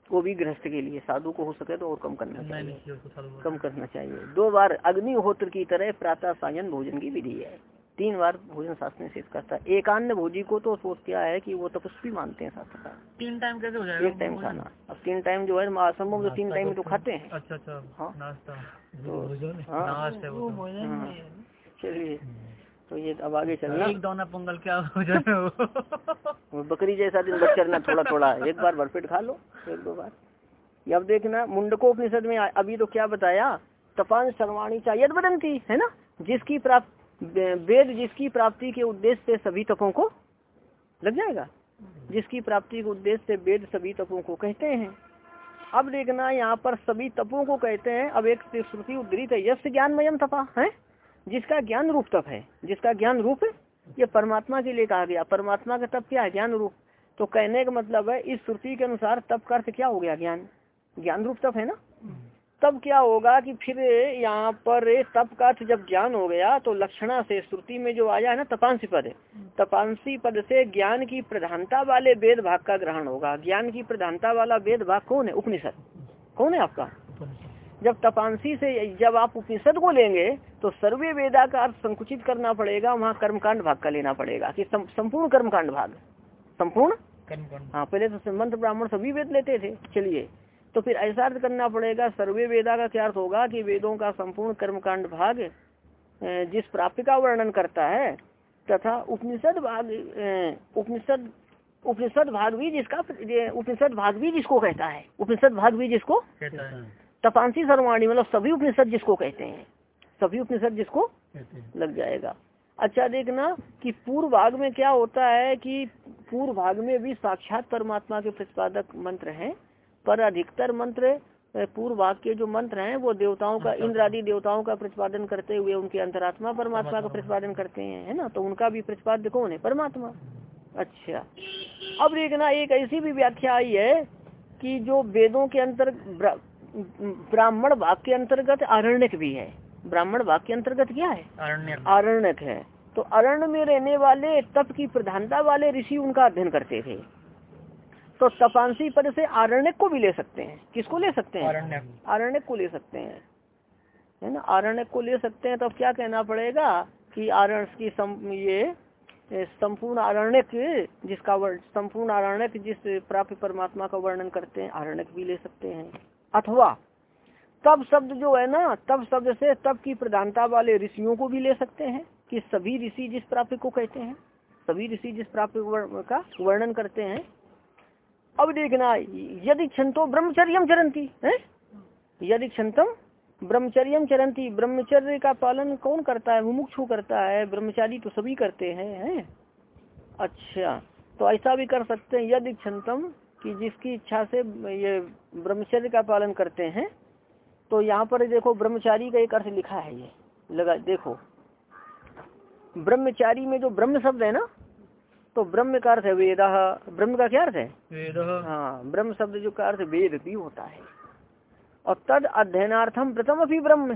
[SPEAKER 1] वो भी गृहस्थ के लिए साधु को हो सके तो और कम करना चाहिए। कम करना चाहिए। दो बार अग्निहोत्र की तरह प्रातः सायन भोजन की विधि है। तीन बार भोजन शास्त्र निषेध करता है एकान्न भोजी को तो सोच क्या है कि वो तपस्वी मानते हैं शास्त्रकार
[SPEAKER 2] हैं। तीन टाइम कैसे हो जाएगा
[SPEAKER 1] एक टाइम खाना। अब तीन टाइम जो है असंभव तो तीन टाइम तो खाते हैं।
[SPEAKER 2] अच्छा अच्छा
[SPEAKER 1] हाँ।
[SPEAKER 2] नाश्ता।
[SPEAKER 1] तो हाँ।
[SPEAKER 2] नाश्ता वो तो।
[SPEAKER 1] हाँ। चलिए। तो ये अब आगे चलना।
[SPEAKER 2] एक दौना पोंगल क्या हो जाए
[SPEAKER 1] बकरी जैसा दिन भर चलना थोड़ा थोड़ा एक बार भरपेट खा लो एक दो बार। अब देखना मुंडकोपनिषद में अभी तो क्या बताया? तपान सर्वाणी चाहिए बदंती है ना? जिसकी प्राप्त वेद जिसकी प्राप्ति के उद्देश्य से सभी तपों को लग जाएगा। जिसकी प्राप्ति के उद्देश्य से वेद सभी तपों को कहते हैं। अब देखना यहाँ पर सभी तपों को कहते हैं। अब एक श्रुति उद्धृत है यश ज्ञानमयम तपा है? जिसका ज्ञान रूप तप है। जिसका ज्ञान रूप ये परमात्मा के लिए कहा गया। परमात्मा का तप क्या है? ज्ञान रूप। तो कहने का मतलब है इस श्रुति के अनुसार तप का अर्थ क्या हो गया ज्ञान? ज्ञान रूप तप है ना? तब क्या होगा कि फिर यहाँ पर तप का अर्थ जब ज्ञान हो गया तो लक्षणा से श्रुति में जो आया है ना तपांसी पद। तपांसी पद से ज्ञान की प्रधानता वाले वेद भाग का ग्रहण होगा। ज्ञान की प्रधानता वाला वेद भाग कौन है? उपनिषद। कौन है आपका? जब तपांसी से जब आप उपनिषद को लेंगे तो सर्वे वेदा का अर्थ संकुचित करना पड़ेगा वहाँ कर्मकांड भाग का लेना पड़ेगा कि संपूर्ण कर्मकांड भाग। संपूर्ण? हाँ पहले तो मंत्र ब्राह्मण सभी वेद लेते थे चलिए। तो फिर ऐसा अर्थ करना पड़ेगा सर्वे वेदा का क्या अर्थ होगा कि वेदों का संपूर्ण कर्मकांड भाग जिस प्राप्ति का वर्णन करता है तथा उपनिषद भाग उपनिषद उपनिषद भाग भी जिसका उपनिषद भाग भी जिसको कहता है। उपनिषद भाग भी जिसको
[SPEAKER 2] कहता है।
[SPEAKER 1] तपांसी सर्वाणी मतलब सभी उपनिषद जिसको कहते हैं। सभी उपनिषद जिसको लग जाएगा। अच्छा देखना कि पूर्व भाग में क्या होता है कि पूर्व भाग में भी साक्षात परमात्मा के प्रतिपादक मंत्र हैं पर अधिकतर मंत्र पूर्व भाग के जो मंत्र हैं वो देवताओं का इंद्र आदि देवताओं का प्रतिपादन करते हुए उनके अंतरात्मा परमात्मा का प्रतिपादन करते हैं है ना? तो उनका भी प्रतिपाद्य कौन है परमात्मा। अच्छा। अब देखना एक ऐसी भी व्याख्या आई है कि जो वेदों के अंतर ब्राह्मण भाग के अंतर्गत आरण्यक भी है। ब्राह्मण वाक्य अंतर्गत क्या है?
[SPEAKER 2] अरण्य।
[SPEAKER 1] आरण्यक है। तो अरण्य में रहने वाले तप की प्रधानता वाले ऋषि उनका अध्ययन करते थे। तो तपांसी पद से आरण्यक को भी ले सकते हैं। किसको ले सकते हैं? आरण्यक को ले सकते हैं। है ना? आरण्यक को ले सकते हैं तो अब क्या कहना पड़ेगा कि आरण्य की सम, ये संपूर्ण आरण्यक जिसका संपूर्ण आरण्यक जिस प्राप्त परमात्मा का वर्णन करते हैं आरण्यक भी ले सकते हैं। अथवा तब शब्द जो है ना, तब शब्द से तब की प्रधानता वाले ऋषियों को भी ले सकते हैं कि सभी ऋषि जिस प्राप्ति को कहते हैं, सभी ऋषि जिस प्राप्त का वर्णन करते हैं। अब देखना, यदि क्षंतो ब्रह्मचर्यम चरंती है? यदि क्षंतम ब्रह्मचर्यम चरंती ब्रह्मचर्य का पालन कौन करता है? मुमुक्षु करता है, ब्रह्मचारी तो सभी करते हैं हैं? अच्छा तो ऐसा भी कर सकते हैं, यदि क्षंतम कि जिसकी इच्छा से ये ब्रह्मचर्य का पालन करते हैं तो यहाँ पर देखो ब्रह्मचारी का एक अर्थ लिखा है ये। लगा देखो। ब्रह्मचारी में जो ब्रह्म शब्द है ना तो ब्रह्म का अर्थ है वेद। ब्रह्म का क्या अर्थ है?
[SPEAKER 2] वेद।
[SPEAKER 1] हाँ ब्रह्म शब्द जो का अर्थ वेद भी होता है। और तद अध्ययनार्थम प्रथम अभी ब्रह्म।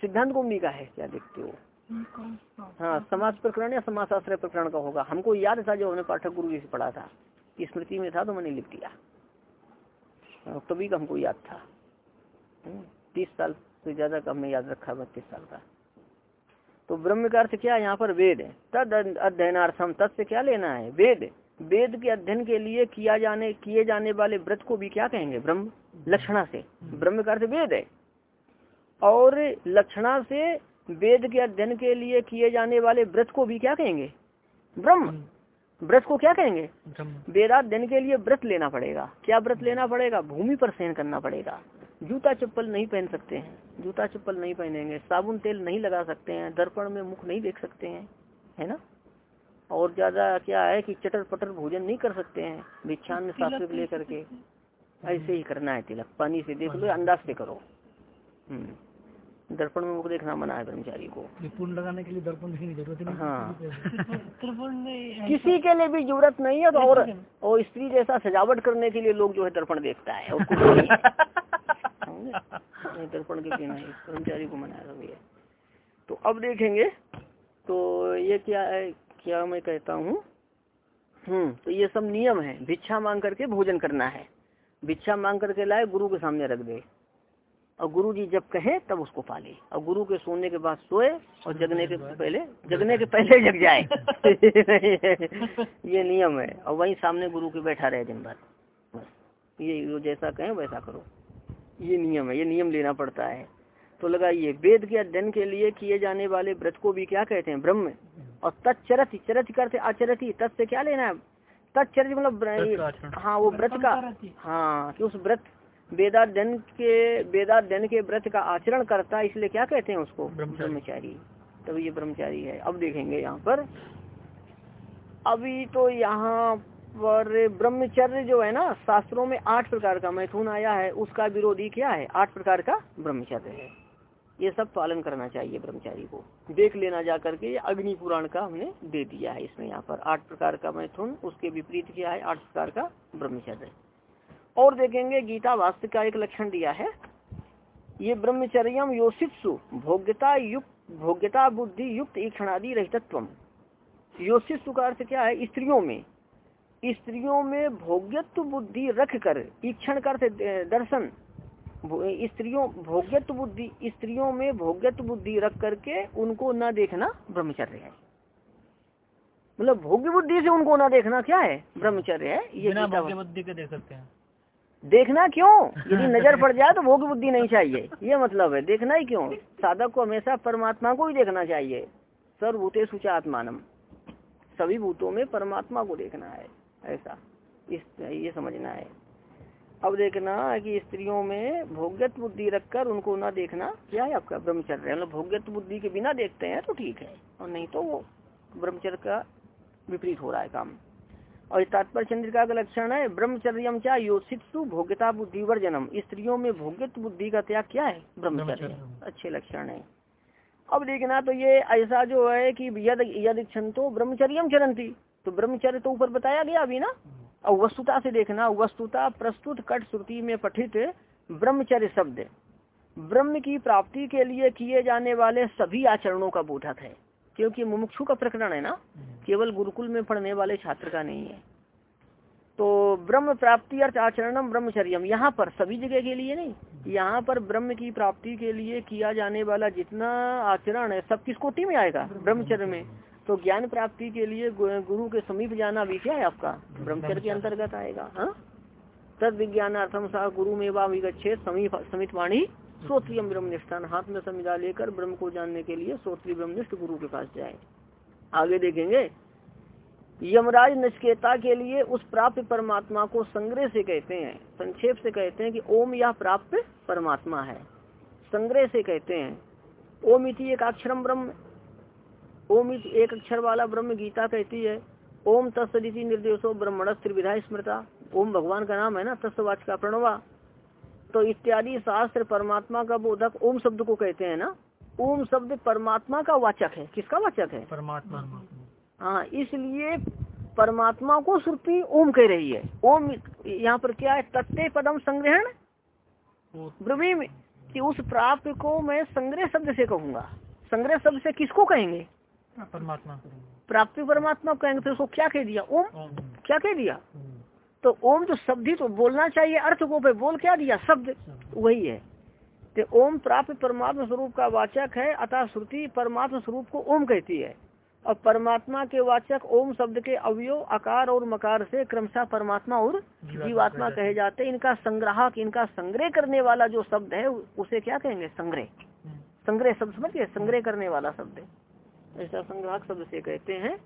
[SPEAKER 1] सिद्धांत कुंभी का है क्या देखते हो? हाँ समाज प्रकरण या समाशास्त्र प्रकरण का होगा। हमको याद था जो हमने पाठक गुरु जी से पढ़ा था स्मृति में था तो मैंने लिख दिया। तभी का हमको याद था। तीस साल से ज़्यादा का हमने याद रखा बत्तीस साल का। तो ब्रह्म का अर्थ क्या है? यहाँ पर वेद है। तद अध्ययनार्थम तद से क्या लेना है? वेद। वेद के अध्ययन के लिए किया जाने किए जाने वाले व्रत को भी क्या कहेंगे? ब्रह्म लक्षणा से। ब्रह्म का अर्थ वेद है। और लक्षणा से वेद के अध्ययन के लिए किए जाने वाले व्रत को भी क्या कहेंगे? ब्रह्म। व्रत को क्या कहेंगे? वेदाध्ययन के लिए व्रत लेना पड़ेगा। क्या व्रत लेना पड़ेगा? भूमि पर सहन करना पड़ेगा। जूता चप्पल नहीं पहन सकते हैं। जूता चप्पल नहीं पहनेंगे साबुन तेल नहीं लगा सकते हैं दर्पण में मुख नहीं देख सकते हैं है ना? और ज़्यादा क्या है कि चटर पटर भोजन नहीं कर सकते हैं भिक्षान शास्त्र लेकर के। ऐसे ही करना है तिलक पानी से देख लो अंदाज से करो। हम्म। दर्पण में मुख देखना मना है ब्रह्मचारी को।
[SPEAKER 2] पूर्ण लगाने के लिए दर्पण की ज़रूरत नहीं
[SPEAKER 1] हाँ।
[SPEAKER 2] दर्पण
[SPEAKER 1] किसी के लिए भी ज़रूरत नहीं है तो और और स्त्री जैसा सजावट करने के लिए लोग जो है दर्पण देखता है। है। नहीं, दर्पण के लिए नहीं कर्मचारी को मनाया था भैया। तो अब देखेंगे। तो ये क्या है क्या मैं कहता हूँ? हम्म तो ये सब नियम है। भिक्षा मांग करके भोजन करना है। भिक्षा मांग करके लाए गुरु के सामने रख दे। और गुरु जी जब कहे तब उसको पाले। और गुरु के सोने के बाद सोए और जगने के पहले जगने के पहले जग जाए। ये नियम है। और वहीं सामने गुरु के बैठा रहे दिन भर। ये जो जैसा कहें वैसा करो। ये नियम है ये नियम लेना पड़ता है। तो लगाइए वेद के अध्ययन के लिए किए जाने वाले व्रत को भी क्या कहते हैं? ब्रह्म। और तत्चरति चरति करते आचरति तत् से क्या लेना है? तत्चरति मतलब हाँ वो व्रत का हाँ कि उस व्रत वेदाध्यन के वेदाध्यन के व्रत का आचरण करता है इसलिए क्या कहते हैं उसको?
[SPEAKER 2] ब्रह्मचारी।
[SPEAKER 1] ब्रह्मचारी। तब ये ब्रह्मचारी है। अब देखेंगे यहाँ पर। अभी तो यहाँ पर ब्रह्मचर्य जो है ना, शास्त्रों में आठ प्रकार का मैथुन आया है, उसका विरोधी क्या है? आठ प्रकार का ब्रह्मचर्य है। ये सब पालन करना चाहिए ब्रह्मचारी को। देख लेना जा करके अग्नि पुराण का हमने दे दिया है इसमें यहाँ पर। आठ प्रकार का मैथुन, उसके विपरीत क्या है? आठ प्रकार का ब्रह्मचर्य। और देखेंगे, गीता वास्तव का एक लक्षण दिया है। ये ब्रह्मचर्यम योषित्सु भोग्यता युक्त, भोग्यता बुद्धि युक्त ईक्षणादि रहितत्व योषित्सु का अर्थ क्या है? स्त्रियों में। स्त्रियों में भोग्यत्व बुद्धि रख कर ईक्षण का अर्थ दर्शन स्त्रियों भोग्यत्व बुद्धि स्त्रियों में भोग्यत्व बुद्धि रख करके उनको न देखना ब्रह्मचर्य है। मतलब भोग्य बुद्धि से उनको न देखना क्या है? ब्रह्मचर्य है ये
[SPEAKER 2] बिना भोग्य बुद्धि के देख सकते हैं।
[SPEAKER 1] देखना क्यों? यदि नज़र पड़ जाए तो भोग बुद्धि नहीं चाहिए। ये मतलब है देखना ही क्यों? साधक को हमेशा परमात्मा को ही देखना चाहिए। सर्वभूते सुचा आत्मानम सभी भूतों में परमात्मा को देखना है। ऐसा। इस ये समझना है। अब देखना है कि स्त्रियों में भोग्यत बुद्धि रखकर उनको ना देखना क्या है आपका ब्रह्मचर्य। मतलब भोग्यत्व बुद्धि के बिना देखते हैं तो ठीक है और नहीं तो वो ब्रह्मचर्य का विपरीत हो रहा है काम। और तात्पर्य चंद्रिका का लक्षण है ब्रह्मचर्य क्या योषित्सु भोग्यता बुद्धि वर्जनम। स्त्रियों में भोग्यत बुद्धि का त्याग क्या है? ब्रह्मचर्य।
[SPEAKER 2] ब्रह्मचर्य।
[SPEAKER 1] अच्छे लक्षण है। अब देखना तो ये ऐसा जो है कि यद यद इच्छन्तो ब्रह्मचर्यम चरंती तो ब्रह्मचर्य तो ऊपर बताया गया अभी ना? और वस्तुता से देखना वस्तुता प्रस्तुत कट श्रुति में पठित ब्रह्मचर्य शब्द ब्रह्म की प्राप्ति के लिए किए जाने वाले सभी आचरणों का बोधक है। क्योंकि मुमुक्षु का प्रकरण है ना? केवल गुरुकुल में पढ़ने वाले छात्र का नहीं है। तो ब्रह्म प्राप्ति अर्थ आचरणम ब्रह्मचर्यम यहाँ पर सभी जगह के लिए नहीं। यहाँ पर ब्रह्म की प्राप्ति के लिए किया जाने वाला जितना आचरण है सब किस कोटि में आएगा? ब्रह्मचर्य में। तो ज्ञान प्राप्ति के लिए गुरु के समीप जाना भी क्या है आपका? ब्रह्मचर्य के अंतर्गत आएगा हाँ? तद विज्ञानार्थम सा गुरु में वा विगच्छेद समीप समित वाणी श्रोत्रियम ब्रह्म निष्ठान हाथ में संविदा लेकर ब्रह्म को जानने के लिए श्रोत्रिय ब्रह्मनिष्ठ गुरु के पास जाए। आगे देखेंगे। यमराज नचकेता के लिए उस प्राप्त परमात्मा को संग्रह से कहते हैं। संक्षेप से कहते हैं कि ओम यह प्राप्त परमात्मा है। संग्रह से कहते हैं। ओम इति एक अक्षरम ब्रह्म ओम एक अक्षर वाला ब्रह्म गीता कहती है। ओम तत्सदिति निर्देशो ब्रह्मण त्रिविधा स्मृता। ओम भगवान का नाम है ना तस्वाच का प्रणवा। तो इत्यादि शास्त्र परमात्मा का बोधक ओम शब्द को कहते हैं ना। ओम शब्द परमात्मा का वाचक है। किसका वाचक है?
[SPEAKER 2] परमात्मा।
[SPEAKER 1] हाँ इसलिए परमात्मा को श्रुति ओम कह रही है। ओम यहाँ पर क्या है? तत्ते पदम संग्रहण। ब्रवी में कि उस प्राप्त को मैं संग्रह शब्द से कहूँगा। संग्रह शब्द से किसको कहेंगे?
[SPEAKER 2] परमात्मा
[SPEAKER 1] प्राप्ति परमात्मा को कहेंगे तो उसको क्या कह दिया? ओम।
[SPEAKER 2] ओम।
[SPEAKER 1] क्या कह दिया? तो ओम तो शब्द ही तो बोलना चाहिए अर्थ को पे बोल क्या दिया? शब्द। वही है। तो ओम प्राप्त परमात्मा स्वरूप का वाचक है अतः श्रुति परमात्मा स्वरूप को ओम कहती है। और परमात्मा के वाचक ओम शब्द के अवयव आकार और मकार से क्रमशः परमात्मा और जीवात्मा कहे जाते हैं। इनका संग्राहक इनका संग्रह करने वाला जो शब्द है उसे क्या कहेंगे? संग्रह। संग्रह शब्द समझिए? संग्रह करने वाला शब्द है। ऐसा संग्राहक शब्द से कहते हैं।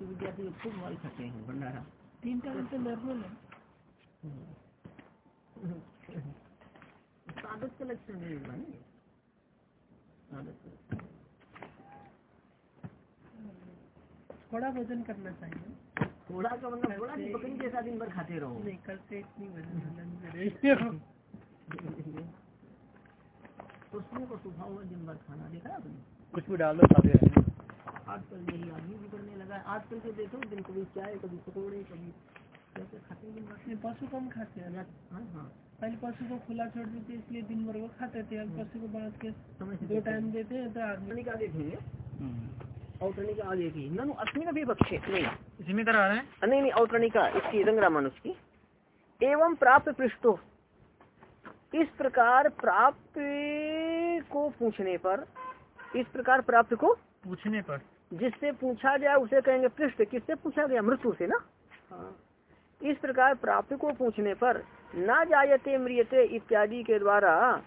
[SPEAKER 1] विद्यार्थी खूब माल खाते हैं, भंडारा।
[SPEAKER 2] तीन टाइम तो नॉर्मल है।
[SPEAKER 1] आदत का लक्षण नहीं आदत
[SPEAKER 2] थोड़ा वज़न करना चाहिए।
[SPEAKER 1] थोड़ा का मतलब थोड़ा कि बकरी जैसा दिन भर खाते रहो।
[SPEAKER 2] नहीं कल से इतनी
[SPEAKER 1] तो उसमें को है दिन भर खाना देखा आपने?
[SPEAKER 2] कुछ भी डाल दो खाते
[SPEAKER 1] आजकल यही आदमी भी करने लगा है। आजकल के देखो दिन कभी चाय कभी पकौड़े कभी कैसे खाते हैं दिन भर?
[SPEAKER 2] पशु कम खाते हैं
[SPEAKER 1] हाँ हाँ।
[SPEAKER 2] पहले पशु को खुला छोड़ देते इसलिए दिन भर वो खाते थे। अब पशु को बाँध के दो टाइम देते हैं तो आदमी
[SPEAKER 1] का देखेंगे औतरणिका आगे की ननु अस्मिन भी पक्षे नहीं।
[SPEAKER 2] इसी तरह आ रहे हैं?
[SPEAKER 1] नहीं नहीं औतरणिका इसकी रंगरा मनुष्य की एवं प्राप्त पृष्ठो। इस प्रकार प्राप्त को पूछने पर इस प्रकार प्राप्त को
[SPEAKER 2] पूछने पर।
[SPEAKER 1] जिससे पूछा जाए उसे कहेंगे पृष्ठ। किससे पूछा गया? मृत्यु से ना? इस प्रकार प्राप्त को पूछने पर न जायते म्रियते इत्यादि के द्वारा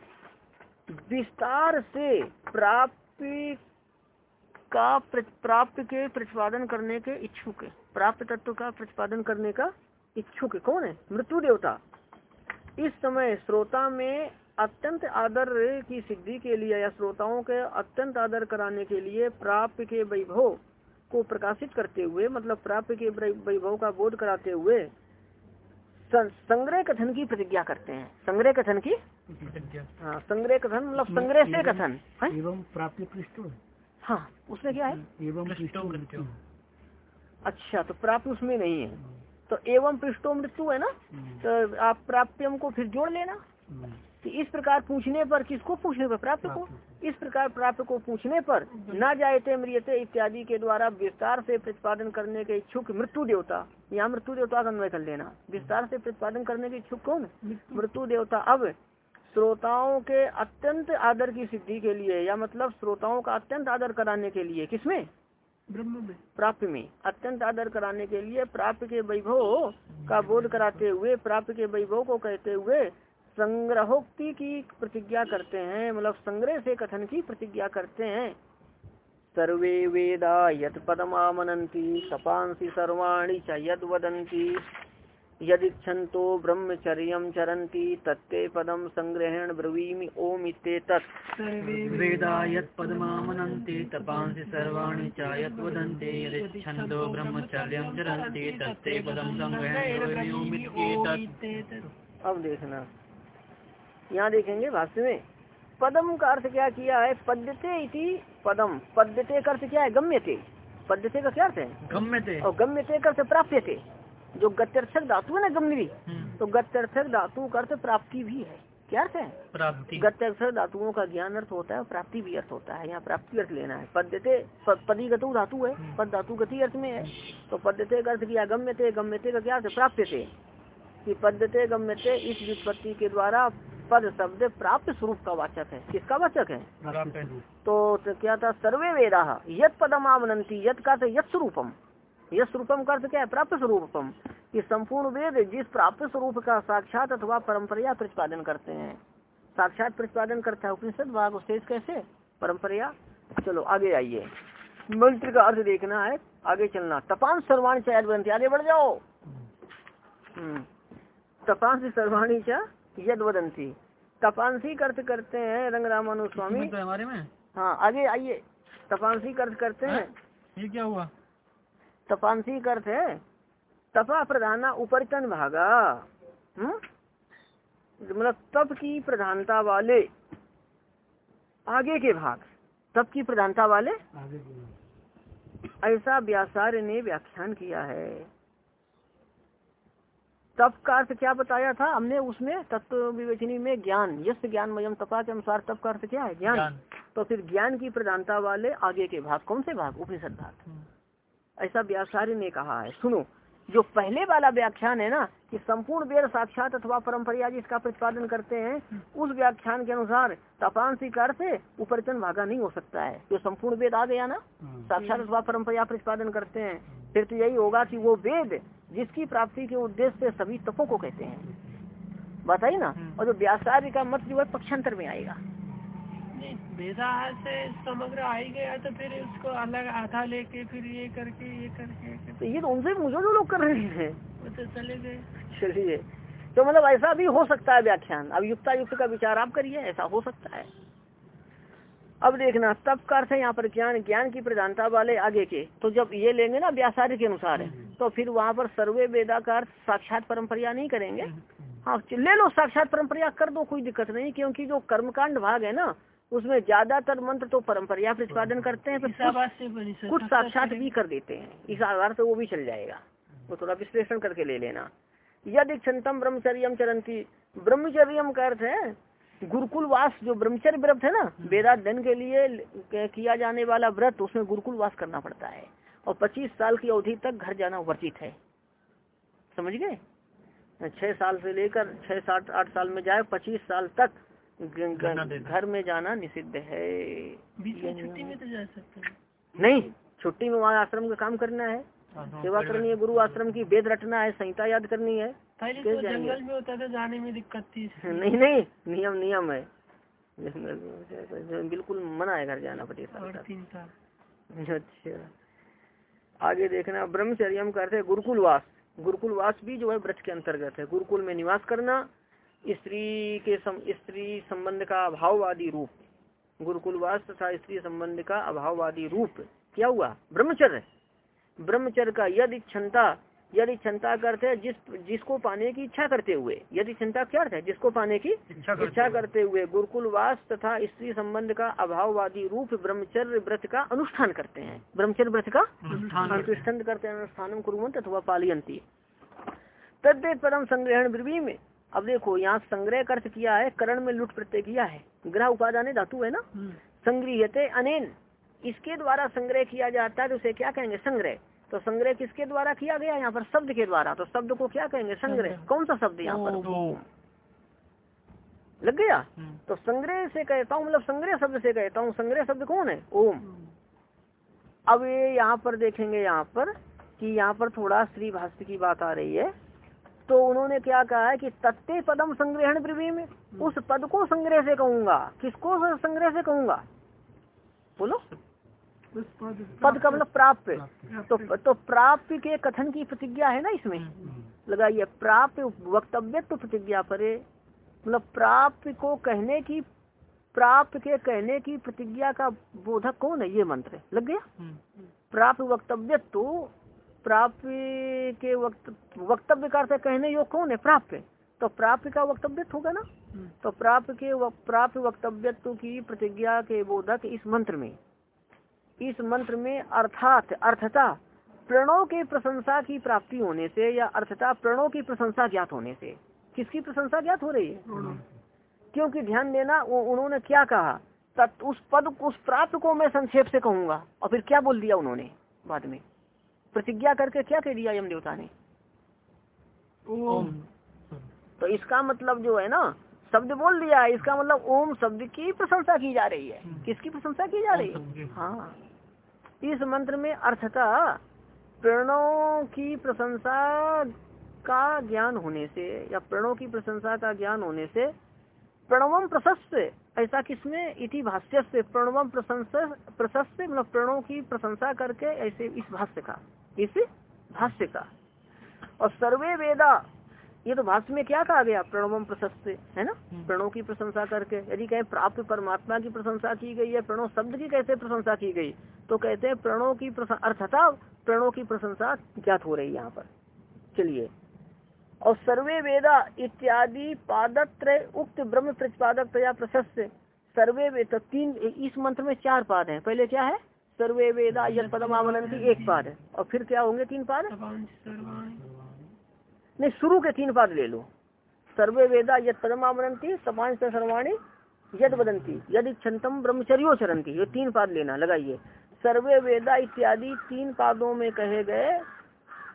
[SPEAKER 1] विस्तार से प्राप्त का प्राप्त के प्रतिपादन करने के इच्छुक प्राप्त तत्व का प्रतिपादन करने का इच्छुक कौन है? मृत्यु देवता। इस समय श्रोता में अत्यंत आदर की सिद्धि के लिए या श्रोताओं के अत्यंत आदर कराने के लिए प्राप्त के वैभव को प्रकाशित करते हुए मतलब प्राप्त के वैभव का बोध कराते हुए संग्रह कथन की प्रतिज्ञा करते हैं। संग्रह कथन की?
[SPEAKER 2] प्रतिज्ञा।
[SPEAKER 1] हाँ संग्रह कथन मतलब संग्रह से कथन।
[SPEAKER 2] एवं प्राप्त पृष्ठ
[SPEAKER 1] हाँ उसमें क्या है?
[SPEAKER 2] एवं पृष्ठो मृत्यु
[SPEAKER 1] अच्छा तो प्राप्त उसमें नहीं है। तो एवं पृष्ठो मृत्यु है ना? तो आप प्राप्तियम को फिर जोड़ लेना। कि इस प्रकार पूछने पर किसको पूछने पर? प्राप्त को? इस प्रकार प्राप्त को पूछने पर न जायते मृियते इत्यादि के द्वारा विस्तार से प्रतिपादन करने के इच्छुक मृत्यु देवता। यहाँ मृत्यु देवता का अन्वय कर लेना। विस्तार से प्रतिपादन करने के इच्छुक कौन? मृत्यु देवता। अब श्रोताओं के अत्यंत आदर की सिद्धि के लिए या मतलब श्रोताओं का अत्यंत आदर कराने के लिए किसमें?
[SPEAKER 2] ब्रह्म में।
[SPEAKER 1] प्राप्त में। अत्यंत आदर कराने के लिए प्राप्त के वैभव का बोध कराते हुए प्राप्त के वैभव को कहते हुए संग्रहोक्ति की प्रतिज्ञा करते हैं मतलब संग्रह से कथन की प्रतिज्ञा करते हैं। सर्वे वेदा यत पदमामनंती सपांसी सर्वाणी च यद वदंती यदिच्छन्तो ब्रह्मचर्य चरन्ति तत्ते पदम संग्रहण ब्रवीमि ओम इत्ते तत्।
[SPEAKER 2] वेदा यत्पदमामनन्ते तपांसि सर्वाणि च यद्वदन्ते यदिच्छन्दो ब्रह्मचर्यं चरन्ति तत्ते पदं संग्रहणोमित्येतत्
[SPEAKER 1] अब देखना। यहाँ देखेंगे भाष्य में पदम का अर्थ क्या किया है? पद्यते इति पदम। पद्यते का अर्थ क्या है? गम्यते। पद्यते का क्या अर्थ है?
[SPEAKER 2] गम्यते।
[SPEAKER 1] और गम्यते का अर्थ प्राप्यते। जो गत्यर्थक धातु है ना गम्यवी तो गत्यर्थक धातु का अर्थ प्राप्ति भी है। क्या अर्थ है?
[SPEAKER 2] प्राप्ति।
[SPEAKER 1] गत्यर्थक धातुओं का ज्ञान अर्थ होता है प्राप्ति भी अर्थ होता है यहाँ प्राप्ति अर्थ लेना है। पद्यते पदी गतु धातु है पद धातु गति अर्थ में है। तो पद्यते का अर्थ किया गम्यते गम्यते का क्या अर्थ है? प्राप्यते। कि पद्यते गम्यते इस व्युत्पत्ति के द्वारा पद शब्द प्राप्त स्वरूप का वाचक है। किसका वाचक है? तो, तो क्या था? सर्वे वेदा यद पदम आवनंती यद का यद स्वरूपम यद स्वरूपम का अर्थ क्या है? प्राप्त स्वरूपम। कि संपूर्ण वेद जिस प्राप्त स्वरूप का साक्षात अथवा परंपरा प्रतिपादन करते हैं। साक्षात प्रतिपादन करता है उपनिषद भाग शेष कैसे? परंपरा चलो आगे आइए। मंत्र का अर्थ देखना है आगे चलना। तपान सर्वाणी चाहे बनती आगे बढ़ जाओ। हम्म। तपांस सर्वाणी च यद वदंती तपांसी अर्थ करते हैं रंग रामानु स्वामी
[SPEAKER 2] हमारे में?
[SPEAKER 1] हाँ आगे आइए। तपांसी अर्थ करते हैं?
[SPEAKER 2] ये क्या हुआ?
[SPEAKER 1] तपांसी अर्थ है। तपा प्रधाना उपरतन भागा। हम्म? मतलब तप की प्रधानता वाले आगे के भाग। तप की प्रधानता वाले ऐसा व्यासार्य ने व्याख्यान किया है। तप का अर्थ क्या बताया था? हमने उसमें तत्व विवेचनी में ज्ञान यश ज्ञान मयम तपा के अनुसार तप का अर्थ क्या है? ज्ञान। तो फिर ज्ञान की प्रधानता वाले आगे के भाग कौन से भाग? उपनिषद भाग। ऐसा व्यासार्य ने कहा है। सुनो जो पहले वाला व्याख्यान है ना कि संपूर्ण वेद साक्षात अथवा परंपरा जिसका प्रतिपादन करते हैं उस व्याख्यान के अनुसार तपान स्वीकार से उपरचन भागा नहीं हो सकता है। जो संपूर्ण वेद आ गया ना साक्षात अथवा परंपरा प्रतिपादन करते हैं फिर तो यही होगा कि वो वेद जिसकी प्राप्ति के उद्देश्य से सभी तपों को कहते हैं। बताइए ना और जो व्यासार्य का मत जो है पक्षांतर में आएगा।
[SPEAKER 2] वेदा से समग्र आ ही गया तो फिर उसको अलग आधा लेके फिर ये करके ये करके
[SPEAKER 1] तो ये तो उनसे मुझे जो लोग कर रहे हैं।
[SPEAKER 2] वो तो चले गए।
[SPEAKER 1] चलिए। तो मतलब ऐसा भी हो सकता है व्याख्यान। अब युक्ता युक्त का विचार आप करिए ऐसा हो सकता है। अब देखना तब का अर्थ है यहाँ पर ज्ञान ज्ञान की प्रधानता वाले आगे के। तो जब ये लेंगे ना व्यासार्य के अनुसार तो फिर वहाँ पर सर्वे वेदा का अर्थ साक्षात परंपरा नहीं करेंगे। हाँ ले लो साक्षात परंपरा कर दो कोई दिक्कत नहीं क्योंकि जो कर्मकांड भाग है ना उसमें ज़्यादातर मंत्र तो परंपरा प्रतिपादन करते हैं फिर कुछ साक्षात भी कर देते हैं। इस आधार से वो भी चल जाएगा। वो थोड़ा विश्लेषण करके ले लेना। यदि क्षंतम ब्रह्मचर्य चरंती ब्रह्मचर्य का अर्थ है गुरुकुल वास जो ब्रह्मचर्य व्रत है ना वेदाध्यन के लिए किया जाने वाला व्रत उसमें गुरुकुल वास करना पड़ता है। और 25 साल की अवधि तक घर जाना वर्जित है। समझ गए? छह साल से लेकर छह सात आठ साल में जाए पच्चीस साल तक घर में जाना निषिद्ध है।
[SPEAKER 2] छुट्टी में तो जा सकते
[SPEAKER 1] नहीं छुट्टी में वहाँ आश्रम का काम करना है। सेवा करनी है गुरु आश्रम की वेद रटना है संहिता याद करनी है।
[SPEAKER 2] पहले तो जंगल में होता था जाने में दिक्कत थी।
[SPEAKER 1] नहीं नहीं नियम नियम है। बिल्कुल मना है घर जाना
[SPEAKER 2] साल।
[SPEAKER 1] अच्छा। आगे देखना ब्रह्मचर्य करते है गुरुकुल वास गुरुकुल वास भी जो है व्रत के अंतर्गत है। गुरुकुल में निवास करना स्त्री के सम, स्त्री संबंध का अभाववादी रूप। गुरुकुलवास तथा स्त्री संबंध का अभाववादी रूप। क्या हुआ? ब्रह्मचर्य। ब्रह्मचर्य का यदि क्षमता यदि क्षमता करते है जिस जिसको पाने की इच्छा करते हुए। यदि क्षमता क्या है? जिसको पाने की इच्छा करते हुए। गुरुकुलवास तथा स्त्री संबंध का अभाववादी रूप ब्रह्मचर्य व्रत का अनुष्ठान करते हैं। ब्रह्मचर्य व्रत का अनुष्ठान करते हैं। अनुष्ठान कुरुवंत अथवा पालियंती तद्दे परम संग्रहण ब्रवी में अब देखो यहाँ संग्रह अर्थ किया है करण में लुट प्रत्यय किया है। ग्रह उपादान धातु है ना? संग्रहते अनेन। इसके द्वारा संग्रह किया जाता है तो उसे क्या कहेंगे? संग्रह। तो संग्रह किसके द्वारा किया गया यहाँ पर शब्द के द्वारा। तो शब्द को क्या कहेंगे? संग्रह। कौन सा शब्द यहाँ पर? लग गया? तो संग्रह से कहता हूँ मतलब संग्रह शब्द से कहता हूँ संग्रह शब्द कौन है? ओम। अब ये यहाँ पर देखेंगे यहाँ पर कि यहाँ पर थोड़ा श्री भाष्य की बात आ रही है। तो उन्होंने क्या कहा है कि तत्ते पदम संग्रहण पृथ्वी में उस पद को संग्रह से कहूँगा। किसको संग्रह से कहूँगा? बोलो। पद का मतलब प्राप्त तो तो प्राप्त के कथन की प्रतिज्ञा है ना इसमें? लगाइए प्राप्त वक्तव्य तो प्रतिज्ञा परे मतलब प्राप्त को कहने की प्राप्त के कहने की प्रतिज्ञा का बोधक कौन है? ये मंत्र लग गया? प्राप्त वक्तव्य तो प्राप्त के वक्त वक्तव्य का अर्थ कहने योग कौन है प्राप्त तो प्राप्त का वक्तव्य होगा ना? हम्म। तो प्राप्त के प्राप्त वक्तव्यत्व की प्रतिज्ञा के बोधक इस मंत्र में। इस मंत्र में अर्थात अर्थता प्रणव के प्रशंसा की प्राप्ति होने से या अर्थता प्रणव की प्रशंसा ज्ञात होने से। किसकी प्रशंसा ज्ञात हो रही है? क्योंकि ध्यान देना वो उन्होंने क्या कहा? तत् उस पद उस प्राप्त को मैं संक्षेप से कहूँगा। और फिर क्या बोल दिया उन्होंने बाद में? प्रतिज्ञा करके क्या कह दिया यम देवता ने? ओम। तो इसका मतलब जो है ना शब्द बोल दिया इसका मतलब ओम शब्द की प्रशंसा की जा रही है। हम्म। किसकी प्रशंसा की जा रही है? हाँ। इस मंत्र में अर्थता प्रणों की प्रशंसा का ज्ञान होने से या प्रणों की प्रशंसा का ज्ञान होने से प्रणवम प्रशस्त ऐसा किसमें? इति भाष्य से प्रणवम प्रशंसा प्रशस्त मतलब प्रणों की प्रशंसा करके ऐसे इस भाष्य का। इस भाष्य का। और सर्वे वेदा ये तो भाष्य में क्या कहा गया? प्रणवम प्रशस्त है ना?
[SPEAKER 2] हम्म।
[SPEAKER 1] प्रणव की प्रशंसा करके यदि कहें प्राप्त परमात्मा की प्रशंसा की गई है प्रणव शब्द की कैसे प्रशंसा की गई तो कहते हैं प्रणव की अर्थता प्रणव की प्रशंसा ज्ञात हो रही है यहाँ पर। चलिए। और सर्वे वेदा इत्यादि पादत्र उक्त ब्रह्म प्रतिपादक तया प्रशस्त। सर्वे वेद तो तीन इस मंत्र में चार पाद हैं। पहले क्या है? सर्वे वेदा यद पदमावनंती एक पाद। है और फिर क्या होंगे तीन पाद? नहीं शुरू के तीन पाद ले लो। सर्वे वेदा यद पदमावनंती सपांश सर्वाणी यद वदंती यदि क्षंतम ब्रह्मचर्यो चरंती ये तीन पाद लेना लगाइए। सर्वे वेदा इत्यादि तीन पादों में कहे गए।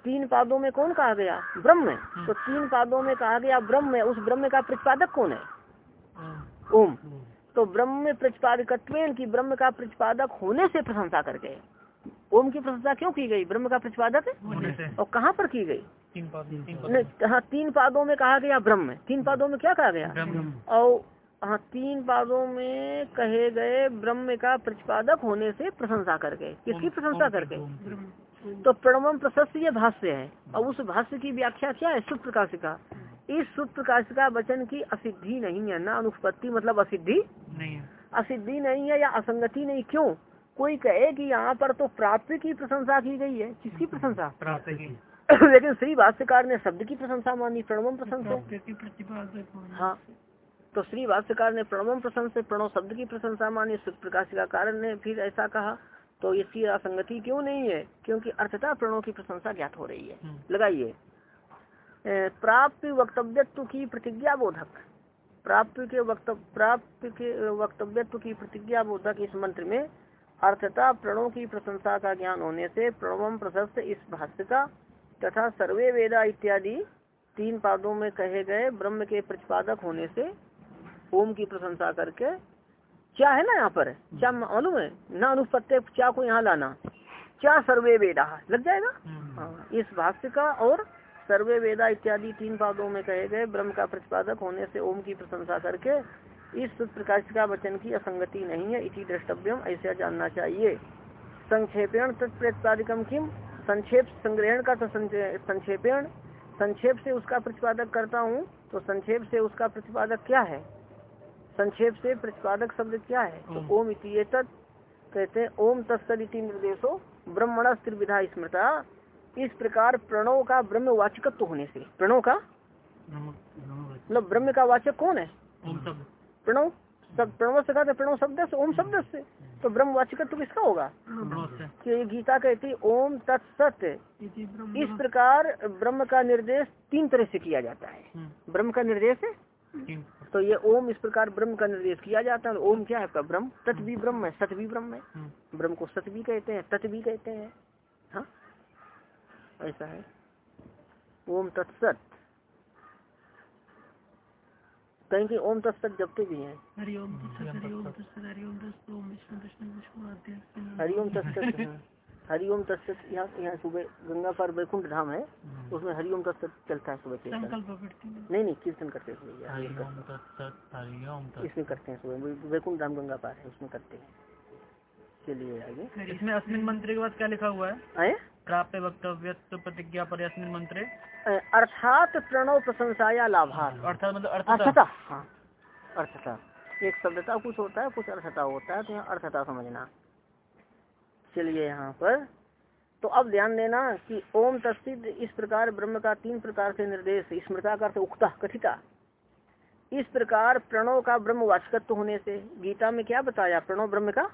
[SPEAKER 1] तीन पादों में कौन कहा गया? ब्रह्म। तो तीन पादों में कहा गया ब्रह्म। है उस ब्रह्म का प्रतिपादक कौन है? ओम। तो ब्रह्म प्रतिपादक की ब्रह्म का प्रतिपादक होने से प्रशंसा करके ओम की प्रशंसा क्यों की गई? ब्रह्म का प्रतिपादक? और कहाँ पर की गई?
[SPEAKER 2] तीन पद
[SPEAKER 1] हाँ तीन पादों में कहा गया ब्रह्म। तीन पादों में क्या कहा गया? और हाँ तीन पादों में कहे गए ब्रह्म का प्रतिपादक होने से प्रशंसा करके किसकी प्रशंसा करके तो प्रणवम प्रशस्त ये भाष्य है? और उस भाष्य की व्याख्या क्या है? सुप्र प्रकाश का इस सुप्र प्रकाश का वचन की असिद्धि नहीं है ना अनुपत्ति मतलब असिद्धि
[SPEAKER 2] नहीं है।
[SPEAKER 1] असिद्धि नहीं है या असंगति नहीं क्यों? कोई कहे कि यहाँ पर तो प्राप्ति की प्रशंसा की गई है किसकी प्रशंसा?
[SPEAKER 2] प्राप्त की।
[SPEAKER 1] लेकिन श्री भाष्यकार ने शब्द की प्रशंसा मानी प्रणवम प्रशंसा। हाँ तो श्री भाष्यकार ने प्रणवम प्रशंसा प्रणव शब्द की प्रशंसा मानी सुख प्रकाश का कारण ने फिर ऐसा कहा। तो इसकी असंगति क्यों नहीं है? क्योंकि अर्थता प्रणव की प्रशंसा ज्ञात हो रही है।
[SPEAKER 2] हम्म।
[SPEAKER 1] लगाइए। प्राप्त वक्तव्यत्व की प्रतिज्ञा बोधक। प्राप्त के वक्तव्य प्राप्त के वक्तव्यत्व की प्रतिज्ञा बोधक इस मंत्र में अर्थता प्रणव की प्रशंसा का ज्ञान होने से प्रणवम प्रशस्त इस भाष्य का तथा सर्वे वेदा इत्यादि तीन पादों में कहे गए ब्रह्म के प्रतिपादक होने से ओम की प्रशंसा करके क्या है ना यहाँ पर? क्या मालूम है? ना अनुपत्य क्या को यहाँ लाना? क्या सर्वे वेदा? लग जाएगा? हाँ, इस भाष्य का और सर्वे वेदा इत्यादि तीन पादों में कहे गए ब्रह्म का प्रतिपादक होने से ओम की प्रशंसा करके इस प्रकाश का वचन की असंगति नहीं है इसी द्रष्टव्यम ऐसा जानना चाहिए। संक्षेपेण तत्प्रतिपादिकम किम संक्षेप संग्रहण का तो संक्षे- संक्षेपेण संक्षेप से उसका प्रतिपादक करता हूँ तो संक्षेप से उसका प्रतिपादक क्या है? संक्षेप से प्रतिपादक शब्द क्या है? तो ओम इति कहते हैं ओम तत्सदिति निर्देशो ब्रह्मण त्रिविधा स्मृता इस प्रकार प्रणव का ब्रह्म वाचकत्व होने से। प्रणव का? मतलब ब्रह्म का वाचक कौन है? प्रणव? सब प्रणव से कहते हैं प्रणव शब्द से ओम शब्द से। तो ब्रह्म वाचकत्व किसका होगा? कि गीता कहती है, ओम तत्सत। इस प्रकार ब्रह्म का निर्देश तीन तरह से किया जाता है।
[SPEAKER 2] हम्म,
[SPEAKER 1] ब्रह्म का निर्देश है? तो ये ओम इस प्रकार ब्रह्म का निर्देश किया जाता है ओम क्या है आपका? ब्रह्म। तत् भी ब्रह्म है सत भी ब्रह्म है।
[SPEAKER 2] हम्म,
[SPEAKER 1] ब्रह्म को सत भी कहते हैं तत् भी कहते हाँ। ऐसा है। ओम तत्सत। कहीं कि ओम तत्सत जपते भी हैं।
[SPEAKER 2] हरि ओम तत्सत हरि ओम तत्सत। हरि ओम तत्सत ओम विष्णु विष्णु विष्णु आद्य
[SPEAKER 1] हरिओम तत्सत हाँ। हरिओम तत्सत यहाँ यहाँ सुबह गंगा पर वैकुंठ धाम है उसमें हरिओम तत्सत चलता है सुबह कीर्तन। नहीं नहीं कीर्तन करते हैं सुबह
[SPEAKER 2] हरिओम हरिओम
[SPEAKER 1] इसमें करते हैं सुबह वैकुंठ धाम गंगा पार है उसमें करते हैं। चलिए आगे।
[SPEAKER 2] इसमें अस्मिन मंत्र के बाद क्या लिखा हुआ है? प्राप्त वक्तव्य प्रतिज्ञा पर मंत्रे
[SPEAKER 1] अर्थात प्रणव प्रशंसाया लाभार्थ
[SPEAKER 2] अर्थात मतलब अर्थता।
[SPEAKER 1] अर्थता हाँ अर्थता। एक शब्दता कुछ होता है कुछ अर्थता होता है तो यहाँ अर्थता समझना। चलिए यहाँ पर। तो अब ध्यान देना कि ओम तस्सिद इस प्रकार ब्रह्म का तीन प्रकार से निर्देश स्मृता का उक्ता कथिता। इस प्रकार प्रणव का ब्रह्म वाचकत्व होने से गीता में क्या बताया प्रणव ब्रह्म का?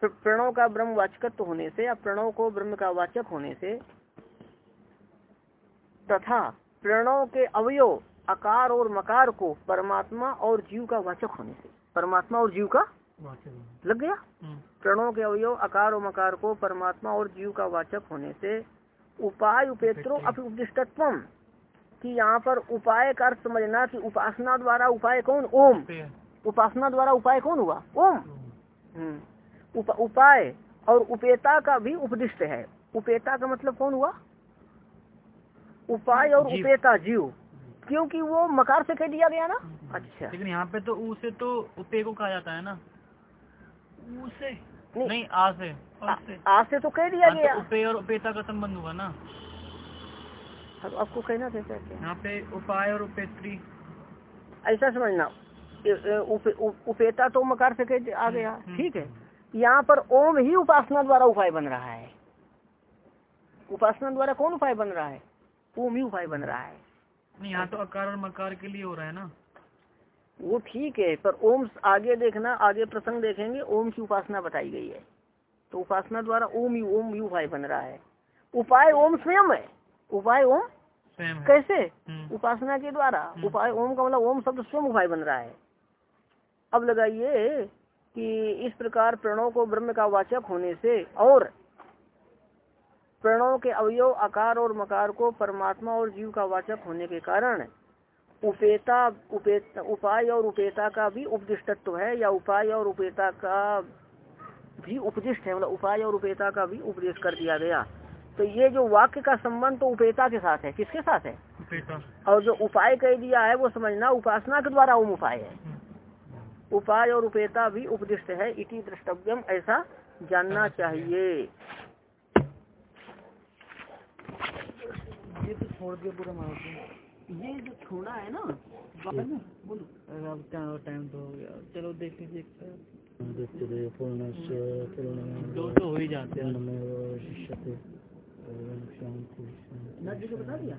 [SPEAKER 1] प्र- प्रणव का ब्रह्म वाचकत्व होने से या प्रणव को ब्रह्म का वाचक होने से तथा प्रणव के अवयव आकार और मकार को परमात्मा और जीव का वाचक होने से। परमात्मा और जीव का लग गया?
[SPEAKER 2] हम्म,
[SPEAKER 1] प्रणव के अवयव आकार और मकार को परमात्मा और जीव का वाचक होने से उपाय उपेत्रो अपि उपदिष्टत्व कि यहाँ पर उपाय का अर्थ समझना कि उपासना द्वारा उपाय कौन? ओम। उपासना द्वारा उपाय कौन हुआ? ओम। हम्म। उप, उपाय और उपेता का भी उपदिष्ट है। उपेता का मतलब कौन हुआ? उपाय और। उपेता जीव। क्योंकि वो मकार से कह दिया गया ना? अच्छा।
[SPEAKER 2] लेकिन यहाँ पे तो उसे तो उपे को कहा जाता है ना? ऊ से?
[SPEAKER 1] नहीं।
[SPEAKER 2] नहीं आ से
[SPEAKER 1] आ, से तो कह दिया
[SPEAKER 2] हाँ,
[SPEAKER 1] गया।
[SPEAKER 2] तो उपे और उपेता का संबंध हुआ ना?
[SPEAKER 1] तो आपको कहना कैसे क्या?
[SPEAKER 2] यहाँ पे उपाय और उपेत्री।
[SPEAKER 1] ऐसा समझना। उप, उप, उपेता तो मकार से कह आ गया।
[SPEAKER 2] हम्म।
[SPEAKER 1] ठीक है। यहाँ पर ओम ही उपासना द्वारा उपाय बन रहा है। उपासना द्वारा कौन उपाय बन रहा है? ओम ही उपाय बन रहा है।
[SPEAKER 2] यहाँ तो अकार और मकार के लिए हो रहा है ना।
[SPEAKER 1] वो ठीक है पर ओम आगे देखना आगे प्रसंग देखेंगे ओम की उपासना बताई गई है। तो उपासना द्वारा ओम ही ओम ही उपाय बन रहा है। उपाय ओम स्वयं है। उपाय ओम कैसे?
[SPEAKER 2] हम्म,
[SPEAKER 1] उपासना के द्वारा। उपाय ओम का मतलब ओम शब्द स्वयं उपाय बन रहा है। अब लगाइए कि इस प्रकार प्रणव को ब्रह्म का वाचक होने से और प्रणव के अवयव आकार और मकार को परमात्मा और जीव का वाचक होने के कारण उपेता उपेता उपाय और उपेता का भी उपदिष्टत्व है या उपाय और उपेता का भी उपदिष्ट है मतलब उपाय और उपेता का भी उपदेश कर दिया गया। तो ये जो वाक्य का संबंध तो उपेता के साथ है किसके साथ है?
[SPEAKER 2] उपेता।
[SPEAKER 1] और जो उपाय कह दिया है वो समझना उपासना के द्वारा ओम उपाय है।
[SPEAKER 2] हम्म,
[SPEAKER 1] उपाय और उपेता भी उपदिष्ट है इति द्रष्टव्यम ऐसा जानना चाहिए।
[SPEAKER 2] ये तो छोड़ दिया पूरा मार
[SPEAKER 1] ये जो छोड़ा है ना बोलो।
[SPEAKER 2] अब टाइम तो हो गया। चलो देख लीजिए दो तो हो ही जाते हैं।
[SPEAKER 1] बता दिया।